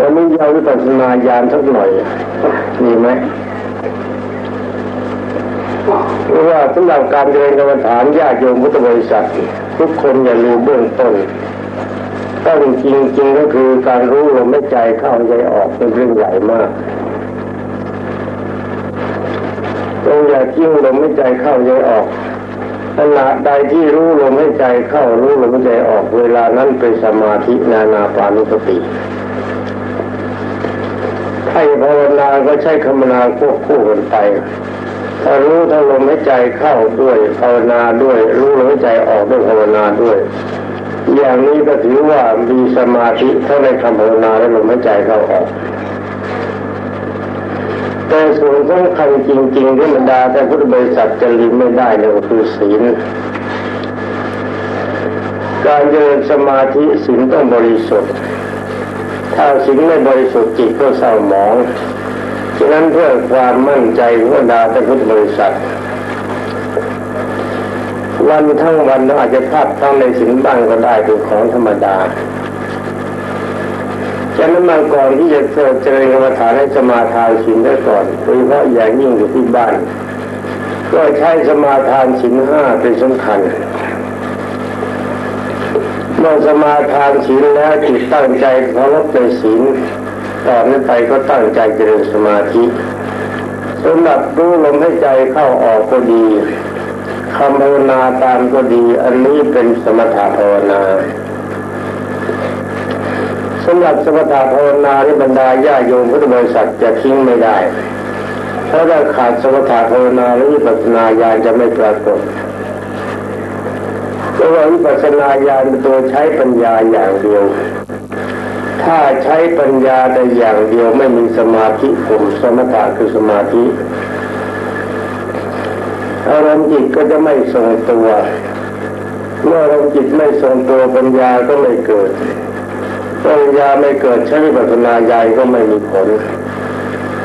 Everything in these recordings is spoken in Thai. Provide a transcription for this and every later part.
วันนี้ยาววิปัสสนาญาณสักหน่อยมีไหมเพราะว่าสำหรับการเรียนกรรมฐานญาติโยมพุทธบริษัท ทุกคนอย่าลืมเบื้องต้นต้องจริงๆก็คือการรู้ลมไม่ใจเข้าใจออกเป็นเรื่องใหญ่มากต้องอย่าจิ้งลมไม่ใจเข้าใจออกขณะใดที่รู้ลมให้ใจเข้ารู้ลมให้ใจออกเวลานั้นเป็นสมาธินานาปานุสติ ให้ภาวนาก็ใช้คำนาควบคู่กันไปถ้ารู้ถ้าลมหายใจเข้าด้วยภาวนาด้วย รู้ลมหายใจออกด้วยภาวนาด้วย อย่างนี้ก็ถือว่ามีสมาธิถ้าในคำภาวนาและลมหายใจเข้าออกแต่ส่วนสำคัญจริงๆที่บรรดาแต่พุทธบริษัทจะลืมไม่ได้เลยก็คือศีลการเจริญสมาธิศีลต้องบริสุทธิ์ ถ้าศีลไม่บริสุทธิ์จิตก็เศร้าหมองฉะนั้นเพื่อความมั่นใจของบรรดาแต่พุทธบริษัท วันทั้งวันเราอาจจะพลาดทั้งในศีลบ้างก็ได้เป็นของธรรมดาฉะนั้นมาก่อนที่จะเจริญกรรมฐานให้สมาทานศีลได้ก่อนโดยเฉพาะอย่างยิ่งอยู่ที่บ้าน ก็ใช้สมาทานศีลห้าเป็นสำคัญ เมื่อสมาทานศีลแล้วจิตตั้งใจเคารพในศีลต่อเนนี้ไปก็ตั้งใจเจริญสมาธิสำหรับรู้ลมให้ใจเข้าออกก็ดีคำภาวนาตามก็ดี อันนี้เป็นสมถะภาวนาสำหรับสมถะภาวนาที่บรรดาญาโยมพุทธบริษัทจะทิ้งไม่ได้เพราะถ้าขาดสมถะภาวนาหรือปัสสนาญาณจะไม่ปรากฏ เพราะว่าวิปัสสนาญาณเป็นตัวใช้ปัญญาอย่างเดียว ถ้าใช้ปัญญาแต่อย่างเดียวไม่มีสมาธิผมสมถะคือสมาธิอารมณ์จิตก็จะไม่ทรงตัวเมื่ออารมณ์จิตไม่ทรงตัวปัญญาก็ไม่เกิดปัญญาไม่เกิดใช้วิปัสสนาญาณก็ไม่มีผล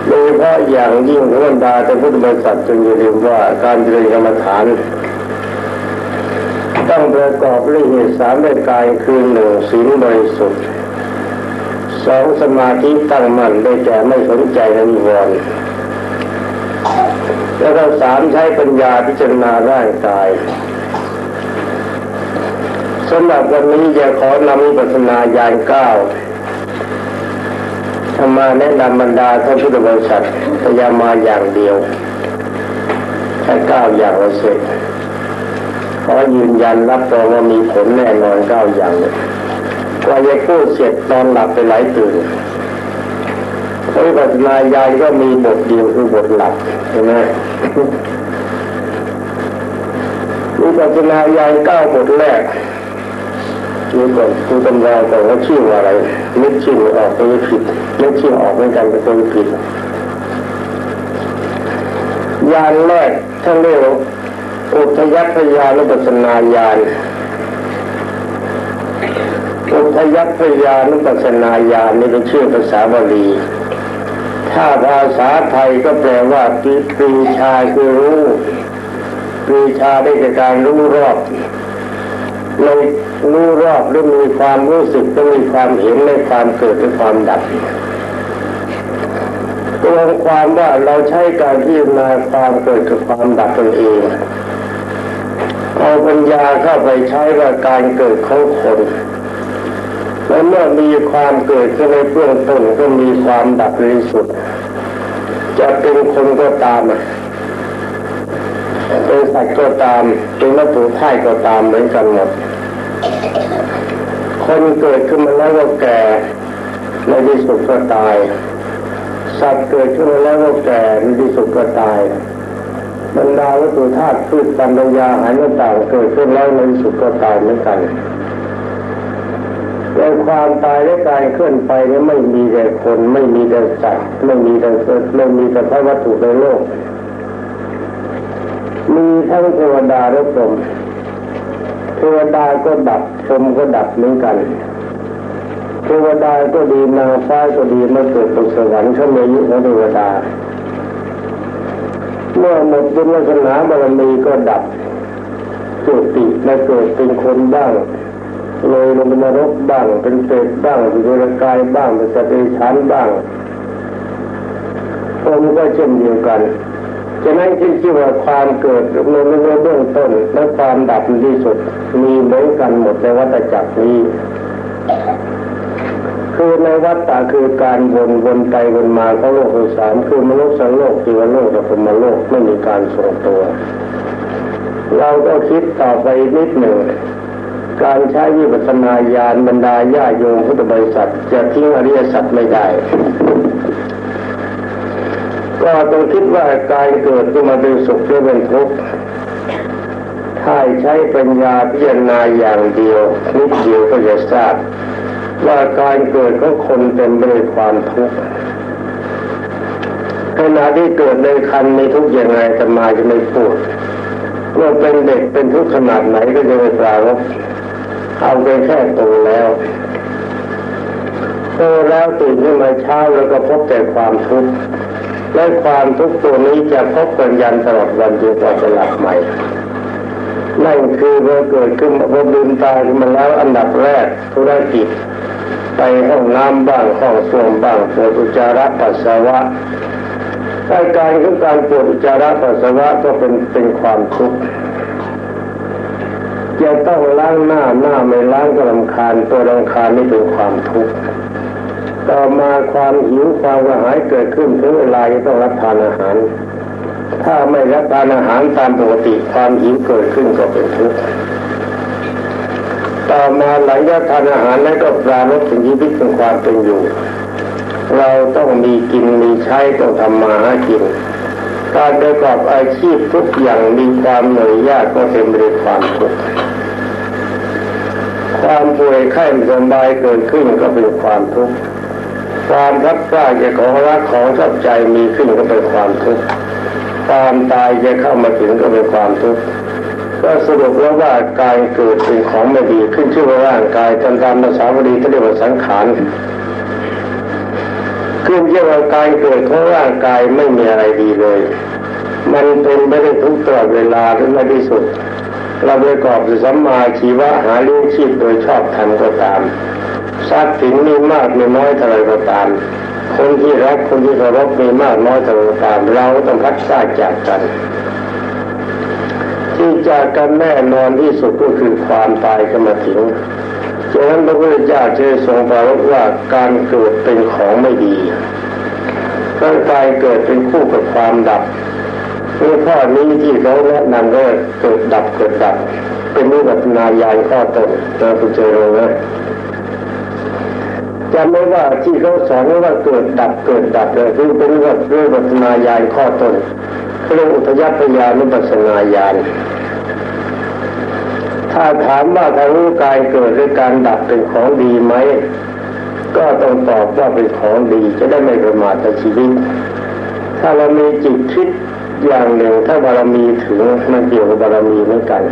โดยเฉพาะอย่างยิ่งพระบรรดาแต่พุทธบริษัทจึงอย่าลืมว่าการเจริญกรรมฐาน ต้องประกอบด้วยเหตุสามประการคือหนึ่งศีลบริสุทธิ์สองสมาธิตั้งมั่นได้แก่ไม่สนใจนนิวรณ์แล้วก็สามใช้ปัญญาพิจารณาร่างกายสำหรับวันนี้จะขอนำวิปัสสนาญาณเก้าธรรมาแนะนำบรรดาท่านพุทธบริษัทพยามมาอย่างเดียวแค่เก้าอย่างละเสร็จ ขอยืนยันรับรองว่ามีผลแน่นอนเก้าอย่างเลยกว่าจะพูดเสร็จนอนหลับไปหลายตื่นวิปัสสนาญาณก็มีบทเดียวคือบทหลับใช่ไหมวิปัสสนาญาณเก้าบทแรกนี่ก่อนคุณตำราก่อนว่าชื่อว่าอะไรนึกชื่อออกไปผิดนึกชื่อออกเหมือนกันไปผิดญาณแรกท่านเรียก อุทยพยานุปัสนาญาณอุทยพยานุปัสนาญาณนี่เป็นชื่อภาษาบาลีถ้าภาษาไทยก็แปลว่าปีปรีชาคือรู้ปรีชาได้แก่การรู้รอบในรู้รอบหรือมีความรู้สึกต้องมีความเห็นในความเกิดและความดับตัวความว่าเราใช้การพิจารณาความเกิดกับความดับตนเอง เอาปัญญาเข้าไปใช้ว่าการเกิดของคนและเมื่อมีความเกิดขึ้นในเบื้องต้นก็มีความดับในสุด จะเป็นคนก็ตามเป็นสัตว์ก็ตามเป็นวัตถุธาตุก็ตามเหมือนกันหมดคนเกิดขึ้นมาแล้วก็แก่ในที่สุดก็ตาย สัตว์เกิดขึ้นมาแล้วก็แก่ในที่สุดก็ตาย บรรดาวัตถุธาตุพืชปัญญาหายต่างเกิดขึ้นแล้วในสุดก็ตายเหมือนกันแต่ความตายและการเคลื่อนไปนี้ไม่มีแต่คนไม่มีแต่สัตว์ไม่มีแต่เไม่มีแต่พระวัตถุในโลก มีทั้งเทวดาและพรหมเทวดาก็ดับพรหมก็ดับเหมือนกันเทวดาก็ดีนางฟ้าก็ดีมื่เกิดบนสวรรค์เขามีอายุของเทวดา เมื่อหมดบุญวาสนาบารมีก็ดับจุติและเกิดเป็นคนบ้างเลยลงเป็นนรกบ้างเป็นเปรตบ้างเป็นเดรัจกายบ้างเป็นสตว์เดรันบ้างพวกนี้ก็เช่นเดียวกันฉะนั้นที่ชื่อว่าความเกิดในเบื้องต้นและความดับที่สุด มีเหมือนกันหมดในวัฏจักรนี้ คือในวัฏฏะคือการวนวนไปวนมาของโลกทั้งสามคือมนุษย์สังโลกจีวโลกและพรมโลกไม่มีการทรงตัว เราก็คิดต่อไปนิดหนึ่งการใช้วิปัสสนาญาณบรรดาญาโยมพุทธบริษัทจะทิ้งอริยสัจไม่ได้ ก็ต้องคิดว่าการเกิดขึ้นมาเป็นสุขหรือเป็นทุกข์ถ้าใช้ปัญญาพิจารณาอย่างเดียวนิดเดียวก็จะทราบ ว่าการเกิดของคนเต็มไปด้วยความทุกข์ขณะที่เกิดในคันมีทุกข์ยังไงแต่มาจะไม่พูดเมื่อเป็นเด็กเป็นทุกข์ขนาดไหนก็จะไม่ปรารบเอาไปแค่โตแล้วโตแล้วตื่นขึ้นมาเช้าแล้วก็พบแต่ความทุกข์และความทุกข์ตัวนี้จะพบกันยันตลอดวันจนกว่าจะหลับใหม่นั่นคือเมื่อเกิดขึ้นพอลืมตาขึ้นมาแล้วอันดับแรกธุรกิจ ไปห้องน้ำบ้างห้องส้วมบ้างปวดอุจจาระปัสสาวะอาการของการปวดอุจจาระปัสสาวะก็เป็นเป็นความทุกข์จะต้องล้างหน้าหน้าไม่ล้างก็ลำคาญตัวลำคาญนี่เป็นความทุกข์ต่อมาความหิวความกระหายเกิดขึ้นถึงเวลาจะต้องรับทานอาหาร ถ้าไม่รับทานอาหารตามปกติความหิวเกิดขึ้นก็เป็นทุกข์ ต่อมาหลังจากทานอาหารแล้วก็ปราลบถึงชีวิตของความเป็นอยู่ เราต้องมีกินมีใช้ต้องทำมาหากิน การประกอบอาชีพทุกอย่างมีความเหนื่อยยากก็เต็มไปด้วยความทุกข์ความป่วยไข้ไม่สบายเกิดขึ้นก็เป็นความทุกข์ความรักใคร่จะของรักของชอบใจมีขึ้นก็เป็นความทุกข์ความตายจะเข้ามาถึงก็เป็นความทุกข์ ก็สรุปแล้วว่าการเกิดเป็นของไม่ดีขึ้นชื่อว่าร่างกายตามตามภาษาบาลีที่เรียกว่าสังขารขึ้นชื่อว่าการเกิดของร่างกายไม่มีอะไรดีเลย มันเป็นไม่ได้ทุกตลอดเวลาถึงในที่สุด เราประกอบสัมมาชีวะหาเลี้ยงชีพโดยชอบธรรมก็ตามทรัพย์สินมีมากมีน้อยเท่าไรก็ตาม คนที่รักคนที่เคารพมีมากน้อยเท่าไรก็ตาม เราต้องพัดพลาจากกัน จากกันแน่นอนที่สุดก็คือความตายก็มาถึงฉะนั้นพระพุทธเจ้าจึงทรงปรารภว่าการเกิดเป็นของไม่ดีร่างกายเกิดเป็นคู่กับความดับนี่อข้อนี้ที่เขาแนะนำว่าเกิดดับเกิดดับ เป็นนิวัฒนายานข้อต้นนะคุณเจริญนะจำไม่ว่าที่เขาสอนว่าเกิดดับเกิดดับเลยคือเป็นเรื่องเรื่องวัฒนายานข้อต้นเรื่องอุทยพยานุปัสนาญาณ ถ้าถามว่าทางรู้กายเกิดหรือการดับเป็นของดีไหม ก็ต้องตอบว่าเป็นของดีจะได้ไม่ประมาทในชีวิต ถ้าเรามีจิตคิดอย่างหนึ่งถ้าบารมีถึงมันเกี่ยวกับบารมีเหมือนกัน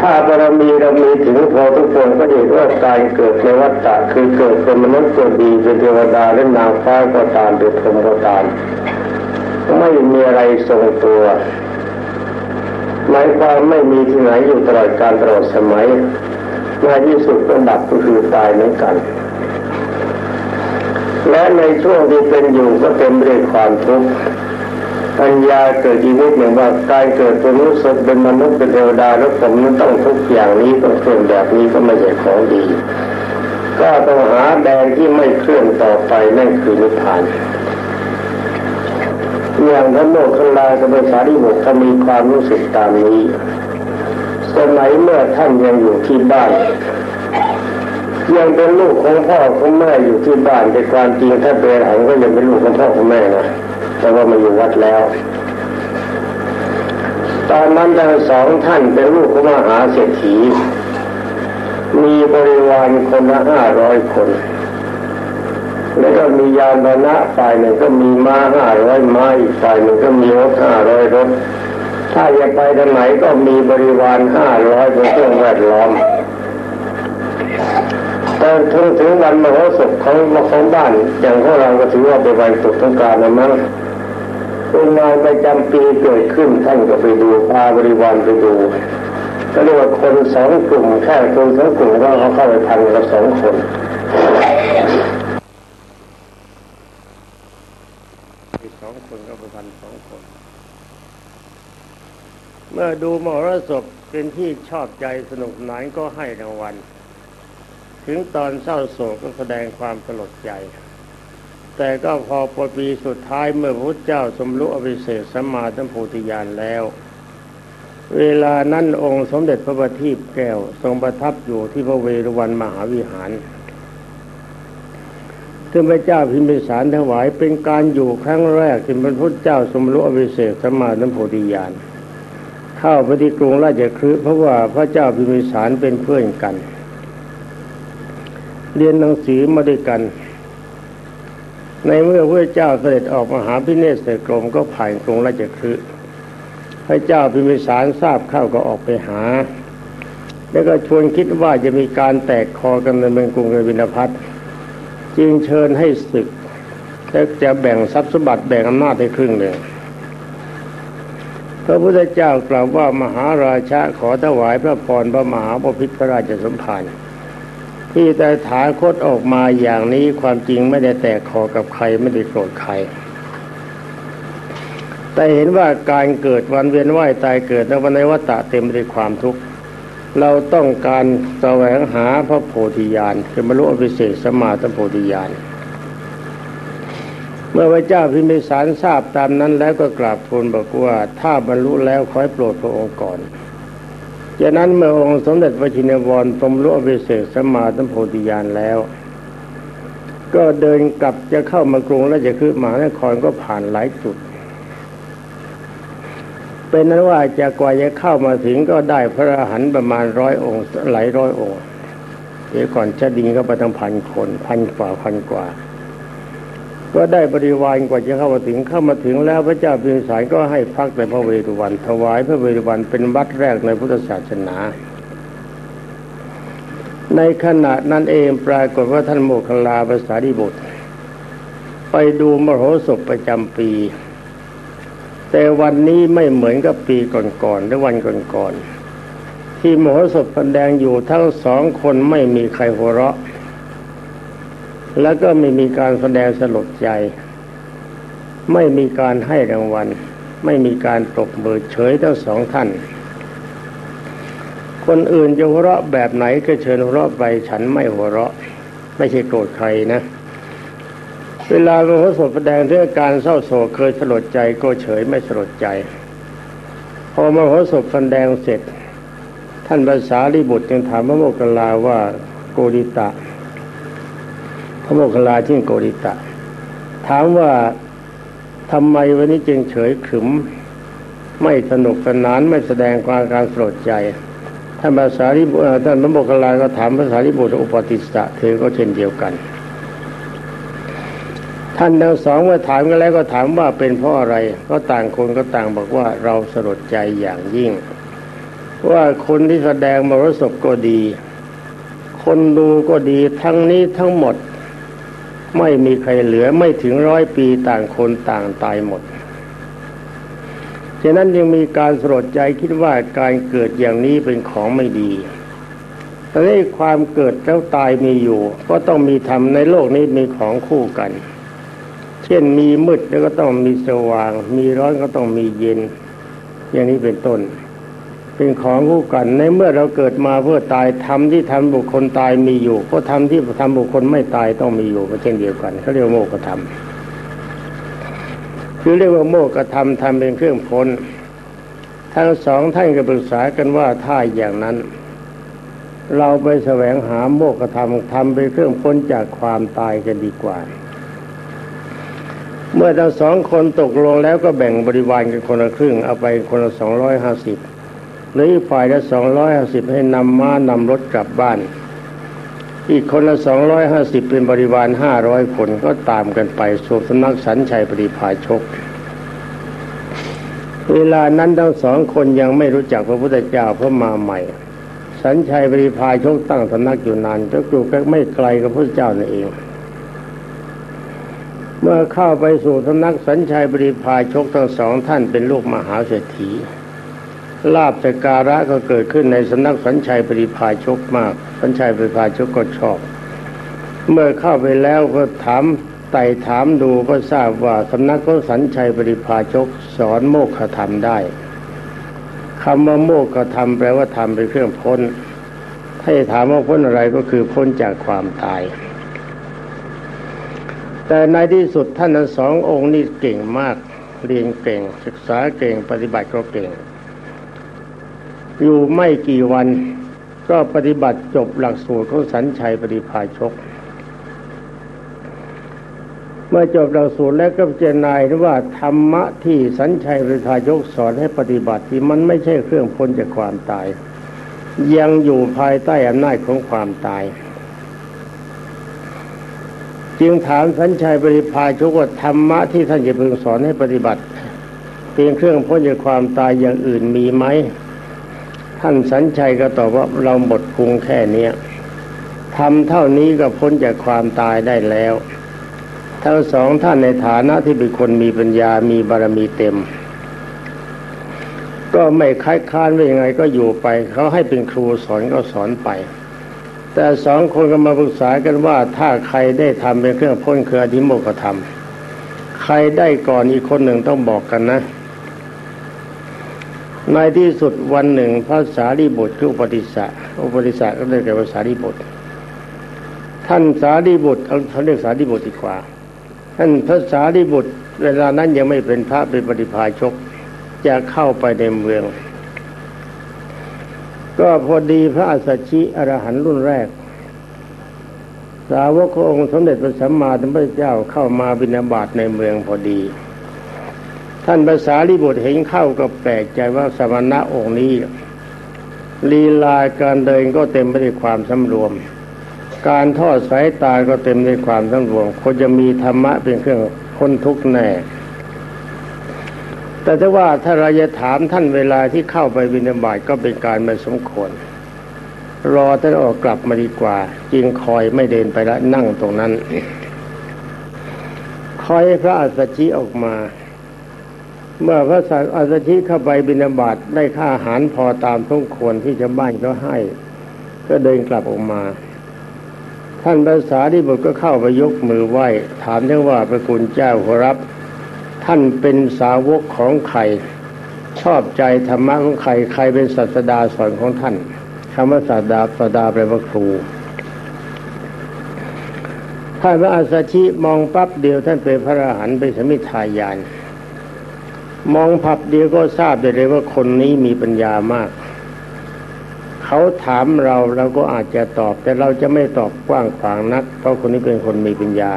ถ้าบารมีเรามีถึงพอทุกคนก็เห็นว่าการเกิดในวัฏฏะคือเกิดเป็นมนุษย์ก็ดีเป็นเทวดาและนางฟ้าก็ตามเป็นพรหมก็ตาม ไม่มีอะไรทรงตัว หมายความไม่มีที่ไหนอยู่ตลอดการตลอดสมัยในที่สุดก็ดับก็คือตายเหมือนกัน และในช่วงที่เป็นอยู่ก็เต็มไปด้วยความทุกข์ปัญญาเกิดอีกนิดหนึ่งว่าการเกิดเป็นมนุษย์เป็นมนุษย์เป็นเทวดาแล้วผมนั้นต้องทุกอย่างนี้ต้องเคลื่อนแบบนี้ก็ไม่ใช่ของดี ก็ต้องหาแดนที่ไม่เคลื่อนต่อไปนั่นคือนิพพาน อย่างพระโมคคัลลากับภาษาที่หกถ้ามีความรู้สึกตามนี้สมัยเมื่อท่านยังอยู่ที่บ้านยังเป็นลูกของพ่อของแม่อยู่ที่บ้านแต่ความจริงถ้าเป็นหังก็ยังเป็นลูกของพ่อของแม่นะแต่ว่ามาอยู่วัดแล้วตอนนั้นทั้งสองท่านเป็นลูกของมหาเศรษฐีมีบริวารคนละห้าร้อยคน แล้วก็มียานพาหนะฝ่ายหนึ่งก็มีม้าห้าร้อยม้าอีกฝ่ายหนึ่งก็มีรถห้าร้อยรถ ถ้าอยากไปทางไหนก็มีบริวารห้าร้อยเป็นเครื่องแวดล้อมแต่ถึงถึงวันมโหสถของของบ้าน อย่างพวกเราก็ถือว่าเป็นวันสุดท้งการนะมั้งเป็นงานประจำปีเกิดขึ้นท่านก็ไปดูพาบริวารไปดูก็เรียกว่าคนสองกลุ่มแค่คนสองกลุ่มก็เขาเข้าไปพันกับสองคนอีกสองคนก็ไปพันสองคน เมื่อดูมหรสพเป็นที่ชอบใจสนุกสนานก็ให้รางวัล ถึงตอนเศร้าโศกก็แสดงความสลดใจ แต่ก็พอพอปีสุดท้ายเมื่อพระเจ้าสมรู้อภิเศษสัมมาสัมโพธิญาณแล้ว เวลานั้นองค์สมเด็จพระบัณฑิตแก้วทรงประทับอยู่ที่พระเวรวันมหาวิหารซึ่งพระเจ้าพิมพิสารถวายเป็นการอยู่ครั้งแรกที่พระพุทธเจ้าสมรู้อภิเศษสัมมาสัมโพธิญาณ เข้าไปที่กรุงราชคฤห์เพราะว่าพระเจ้าพิมิสารเป็นเพื่อนกัน เรียนหนังสือมาด้วยกัน ในเมื่อพระเจ้าเสด็จออกมาหาพิเนศกรมก็ผ่านกรุงราชคฤห์พระเจ้าพิมิสารทราบเข้าก็ออกไปหา แล้วก็ชวนคิดว่าจะมีการแตกคอกันในเมืองกรุงกบินพัทจึงเชิญให้ศึกและจะแบ่งทรัพย์สมบัติแบ่งอำนาจให้ครึ่งหนึ่ง พระพุทธเจ้ากล่าวว่ามหาราชาขอถวายพระพรพระมหาบพิตรพระราชสมภารที่แต่ถาคตออกมาอย่างนี้ความจริงไม่ได้แตกคอกับใครไม่ได้โกรธใคร แต่เห็นว่าการเกิดวันเวียนว่ายตายเกิดในวันในวัฏฏะเต็มไปด้วยความทุกข์เราต้องการแสวงหาพระโพธิญาณคือบรรลุอภิเศษสมาสัมโพธิญาณ เมื่อพระเจ้าพิมพิสารทราบตามนั้นแล้วก็กราบทูลบอกว่าถ้าบรรลุแล้วขอให้โปรดพระองค์ก่อนจากนั้นเมื่อองค์สมเด็จพระชินวรทรงรู้อภิเศษสมมาสัมโพธิญาณแล้ว ก็เดินกลับจะเข้ามากรุงแล้วจะคือมหานครก็ผ่านหลายจุด เป็นนั้นว่าจะกว่าจะเข้ามาถึงก็ได้พระอรหันต์ประมาณร้อยองค์หลายร้อยองค์เดี๋ยวก่อนจะดิงก็ไปตั้งพันคนพันกว่าพันกว่า ก็ได้บริวารกว่าจะเข้ามาถึงเข้ามาถึงแล้วพระเจ้าพิมสารก็ให้พักในพระเวรุวันถวายพระเวรุวันเป็นวัดแรกในพุทธศาสนา ในขณะนั้นเองปรากฏว่าท่านโมคคลลาภาษาดิบุตร ไปดูมโหสถประจำปี แต่วันนี้ไม่เหมือนกับปีก่อนๆหรือวันก่อนๆที่มโหสถแสดงอยู่ทั้งสองคนไม่มีใครหัวเราะ แล้วก็ไม่มีการแสดงสลดใจ ไม่มีการให้รางวัล ไม่มีการตบมือเฉยทั้งสองท่าน คนอื่นจะหัวเราะแบบไหนก็เชิญหัวเราะไปฉันไม่หัวเราะ ไม่ใช่โกรธใครนะเวลาพระสดแสดงเรื่องการเศร้าโศกเคยสลดใจก็เฉยไม่สลดใจ พอมโหสถแสดงเสร็จ ท่านภาษาลิบุตรจึงถามพระโมคคัลลาว่าโกดิตะ พระโมคคัลลาชื่อโกดิตะ ถามว่าทำไมวันนี้จึงเฉยขรึม ไม่สนุกสนานไม่แสดงความการสลดใจท่านภาษาลิบุท่านพระโมคคัลลาก็ถามภาษาลิบุตรอุปติสสะเธอก็เช่นเดียวกัน ท่านทั้งสองเมื่อถามกันแล้วก็ถามว่าเป็นเพราะอะไร ก็ต่างคนก็ต่างบอกว่าเราสลดใจอย่างยิ่ง ว่าคนที่แสดงมรสพก็ดี คนดูก็ดีทั้งนี้ทั้งหมด ไม่มีใครเหลือไม่ถึงร้อยปีต่างคนต่างตายหมด ฉะนั้นยังมีการสลดใจคิดว่าการเกิดอย่างนี้เป็นของไม่ดีแต่ในความเกิดแล้วตายมีอยู่ ก็ต้องมีธรรมในโลกนี้มีของคู่กัน เช่นมีมืดแล้วก็ต้องมีสว่าง มีร้อนก็ต้องมีเย็น อย่างนี้เป็นต้น เป็นของคู่กัน ในเมื่อเราเกิดมาเพื่อตายทำที่ทำบุคคลตายมีอยู่ก็ทำที่ทำบุคคลไม่ตายต้องมีอยู่ก็เช่นเดียวกันเขาเรียกว่าโมกธรรมคือเรียกว่าโมกธรรมทำเป็นเครื่องพ้นทั้งสองท่านก็ปรึกษากันว่าถ้าอย่างนั้น เราไปแสวงหาโมกธรรมทำเป็นเครื่องพ้นจากความตายกันดีกว่าเมื่อทั้งสองคนตกลงแล้วก็แบ่งบริวารกันคนละครึ่ง เอาไปคนละสองร้อยห้าสิบ หรืออีกฝ่ายละสองร้อยห้าสิบให้นำม้านำรถกลับบ้าน อีกคนละสองร้อยห้าสิบเป็นบริวารห้าร้อยคนก็ตามกันไปสู่สำนักสันชัยปริพาชก เวลานั้นทั้งสองคนยังไม่รู้จักพระพุทธเจ้าเพราะมาใหม่ สัญชัยปริพาชกตั้งสำนักอยู่นานก็อยู่ไม่ไกลกับพระเจ้านั่นเองเมื่อเข้าไปสู่สำนักสัญชัยบริพาชกทั้งสองท่านเป็นลูกมหาเศรษฐี ลาบสการะก็เกิดขึ้นในสำนักสัญชัยปริพาชกมาก สัญชัยปริพาชกก็ชอบ เมื่อเข้าไปแล้วก็ถามไต่ถามดูก็ทราบว่าสำนักของสัญชัยปริพาชกสอนโมกขธรรมได้คำว่าโมกขธรรมแปลว่าธรรมเป็นเครื่องพ้น ถ้าจะถามว่าพ้นอะไรก็คือพ้นจากความตาย แต่ในที่สุดท่านทั้งสององค์นี่เก่งมาก เรียนเก่ง ศึกษาเก่งปฏิบัติก็เก่ง อยู่ไม่กี่วันก็ปฏิบัติจบหลักสูตรของสัญชัยปฏิภาชก เมื่อจบหลักสูตรแล้วก็เจนายว่าธรรมะที่สัญชัยปฏิภาชกสอนให้ปฏิบัติที่มันไม่ใช่เครื่องพ้นจากความตาย ยังอยู่ภายใต้อำนาจของความตาย จึงถามสัญชัยปริพาชกว่าธรรมะที่ท่านจะพึงสอนให้ปฏิบัติเป็นเครื่องพ้นจากความตายอย่างอื่นมีไหม ท่านสัญชัยก็ตอบว่าเราหมดพุงแค่เนี้ยทำเท่านี้ก็พ้นจากความตายได้แล้วทั้งสองท่านในฐานะที่เป็นคนมีปัญญามีบารมีเต็ม ก็ไม่ค้ายค้านว่ายังไงก็อยู่ไป เขาให้เป็นครูสอนก็สอนไป แต่สองคนก็มาปรึกษากันว่าถ้าใครได้ทำเป็นเครื่องพ้นคืออธิโมกธรรม ใครได้ก่อนอีกคนหนึ่งต้องบอกกันนะ ในที่สุดวันหนึ่งพระสารีบุตรคืออุปติสะอุปติสะก็ได้แก่ภาษารีบุตร ท่านสารีบุตรเขาเรียกสารีบุตรดีกว่า ท่านพระสารีบุตร เวลานั้นยังไม่เป็นพระเป็นปฏิภาชกจะเข้าไปในเมือง ก็พอดีพระอัสสชิอรหันรุ่นแรก สาวกขององค์สมเด็จพระสัมมาสัมพุทธเจ้าเข้ามาบิณฑบาตในเมืองพอดี ท่านภาษาลิบุตรเห็นเข้าก็แปลกใจว่าสมณะองค์นี้ลีลาการเดินก็เต็มไปด้วยความสำรวม การทอดสายตาก็เต็มด้วยความสำรวม คนจะมีธรรมะเป็นเครื่องพ้นทุกข์แน่ แต่ถ้าว่าถ้าเราจะถามท่านเวลาที่เข้าไปวินาบาตก็เป็นการไม่สมควร รอท่านออกกลับมาดีกว่าจึงคอยไม่เดินไปแล้วนั่งตรงนั้น คอยพระอัสสชิออกมา เมื่อพระสัอาสชิเข้าไปบินาบาตได้ค่าอาหารพอตามทุกควรที่ชาวบ้านเขาให้ ก็เดินกลับออกมา ท่านภาษาที่บุตรก็เข้าไปยกมือไหว้ ถามเรื่องว่าพระคุณเจ้าขอรับ ท่านเป็นสาวกของใครชอบใจธรรมะของใครใครเป็นศาสดาสอนของท่านคำว่าศาสดาศาสดาแปลว่าครูท่านพระอาสชิมองปั๊บเดียวท่านเป็นพระอรหันต์เป็นสมิทายาน มองผับเดียวก็ทราบได้เลยว่าคนนี้มีปัญญามาก เขาถามเราเราก็อาจจะตอบ แต่เราจะไม่ตอบกว้างขวางนัก เพราะคนนี้เป็นคนมีปัญญา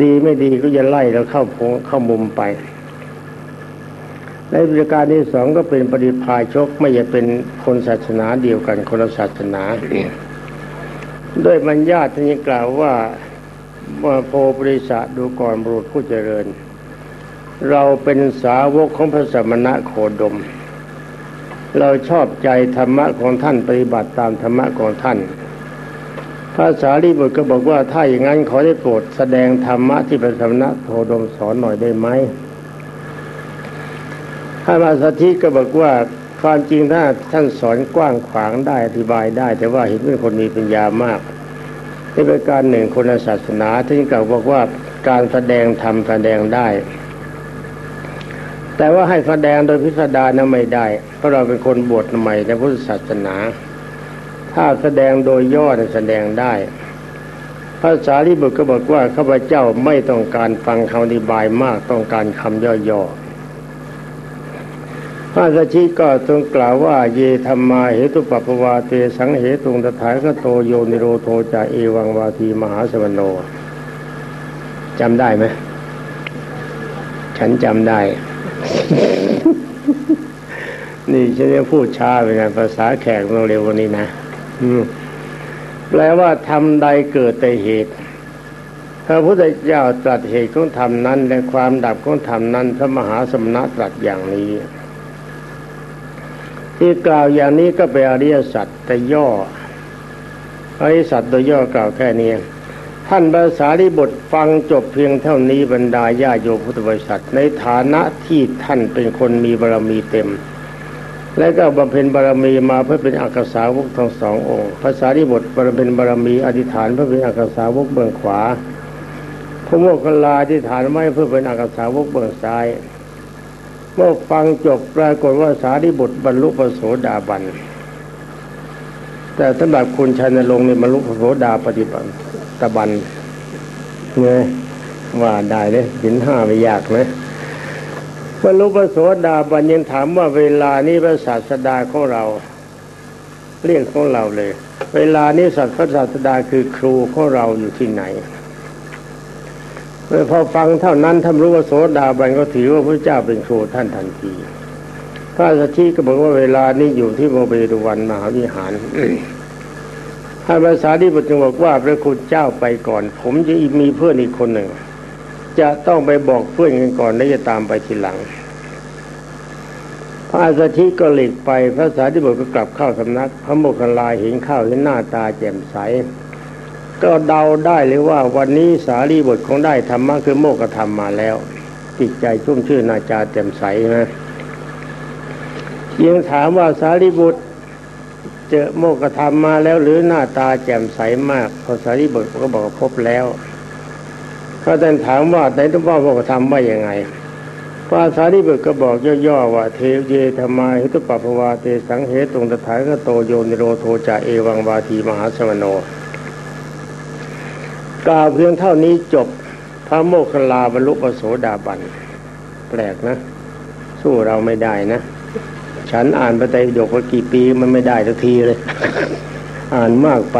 ดีไม่ดีก็จะไล่เราเข้าพงเข้ามุมไปในบริการที่สองก็เป็นปฏิภาชกไม่ใช่เป็นคนศาสนาเดียวกันคนศาสนาด้วยบรรยาท่านยังกล่าวว่าโพบริษัดูก่อนบุรุษผู้เจริญ เราเป็นสาวกของพระสมณะโคดม เราชอบใจธรรมะของท่านปฏิบัติตามธรรมะของท่าน พระสารีบุตรก็บอกว่าถ้าอย่างนั้นขอได้โปรดแสดงธรรมะที่พระสมณะโคดมสอนหน่อยได้ไหมพระมาสถิก็บอกว่าความจริงถ้าท่านสอนกว้างขวางได้อธิบายได้ แต่ว่าเห็นเป็นคนมีปัญญามากในประการหนึ่งคนศาสนาที่กล่าวบอกว่าการแสดงธรรมแสดงได้ แต่ว่าให้แสดงโดยพิสดารนั้นไม่ได้ เพราะเราเป็นคนบวชใหม่ในพุทธศาสนา ถ้าแสดงโดยย่อแสดงได้ภาษาลิบุตรก็บอกว่าข้าพเจ้าไม่ต้องการฟังคำอธิบายมากต้องการคำย่อๆพระสัชชิก็ทรงกล่าวว่า เยธรรมาเหตุปปวาเตสังเหตุงตถาคโตโยนิโรโทจาเอวังวาทีมหาสมโนจำได้ไหมฉันจำได้ นี่ฉันจะพูดช้าไปนะภาษาแขกต้องเร็วกว่านี้นะแปลว่าทำใดเกิดแต่เหตุพระพุทธเจ้าตรัสเหตุของธรรมนั้น และความดับของธรรมนั้น พระมหาสมณะตรัสอย่างนี้ ที่กล่าวอย่างนี้ก็เป็นอริยสัจแต่ย่ออริยสัจโดยย่อกล่าวแค่นี้ ท่านภาษาริบทฟังจบเพียงเท่านี้บรรดาญาโยพุทธบริษัท ในฐานะที่ท่านเป็นคนมีบารมีเต็ม และก็บำเพ็ญบารมีมาเพื่อเป็นอักษาวกทั้งสององค์ภาษาที่บทบำเพ็ญบารมีอธิษฐานเพื่อเป็นอักษาวกเบื้องขวาพระโมคคัลาอธิษฐานไว้เพื่อเป็นอักษาวกเบื้องซ้าย เมื่อฟังจบปรากฏว่าสารีบุตรบรรลุปโสดาบันแต่สำหรับคุณชัยนรงค์เนี่ยบรรลุปโสดาปฏิบัติ ตะบันเนี่ยว่าได้เลยหินห้าไม่ยากไหมบรรลุปโสดาบันยังถามว่าเวลานี้พระศาสดาของเรา เรียกของเราเลย เวลานี้สัตว์พระศาสดาคือครูของเราอยู่ที่ไหนพอฟังเท่านั้นท่านรู้ว่าโสดาบันก็ถือว่าพระเจ้าเป็นครูท่านทันทีพระสัชชีก็บอกว่าเวลานี้อยู่ที่โมเบรุวันมหาวิหาร ท่านภาษาที่บุตรจึงบอกว่าพระคุณเจ้าไปก่อน ผมจะมีเพื่อนอีกคนหนึ่ง จะต้องไปบอกเพื่อนกันก่อนแล้วจะตามไปทีหลัง พระอาสัชิก็หลีกไปพระสารีบุตรก็กลับเข้าสำนัก พระโมคคัลลาเห็นข้าวเห็นหน้าตาแจ่มใส ก็เดาได้เลยว่าวันนี้สารีบทของได้ธรรมะคือโมกธรรมมาแล้วจิตใจชุ่มชื่นนาจาแจ่มใสนะยังถามว่าสารีบุตร เจอโมกธรรมมาแล้วหรือหน้าตาแจ่มใสมากพอสารีบุตรก็บอกพบแล้วเขาแต่ถามว่าในต้องว่าโมกธรรมว่ายังไงพระสารีบุตรก็บอกย่อๆว่าเทวเยธรรมาหิตุปปภวาเตสังเหตุงตถาคโตโยนิโรโทจาเอวังวาทีมหาสมโนกล่าวเพียงเท่านี้จบพระโมคคัลลาบรรลุปโสดาบัน แปลกนะ สู้เราไม่ได้นะ ฉันอ่านพระไตรปิฎกมากี่ปีมันไม่ได้ทักทีเลย อ่านมากไป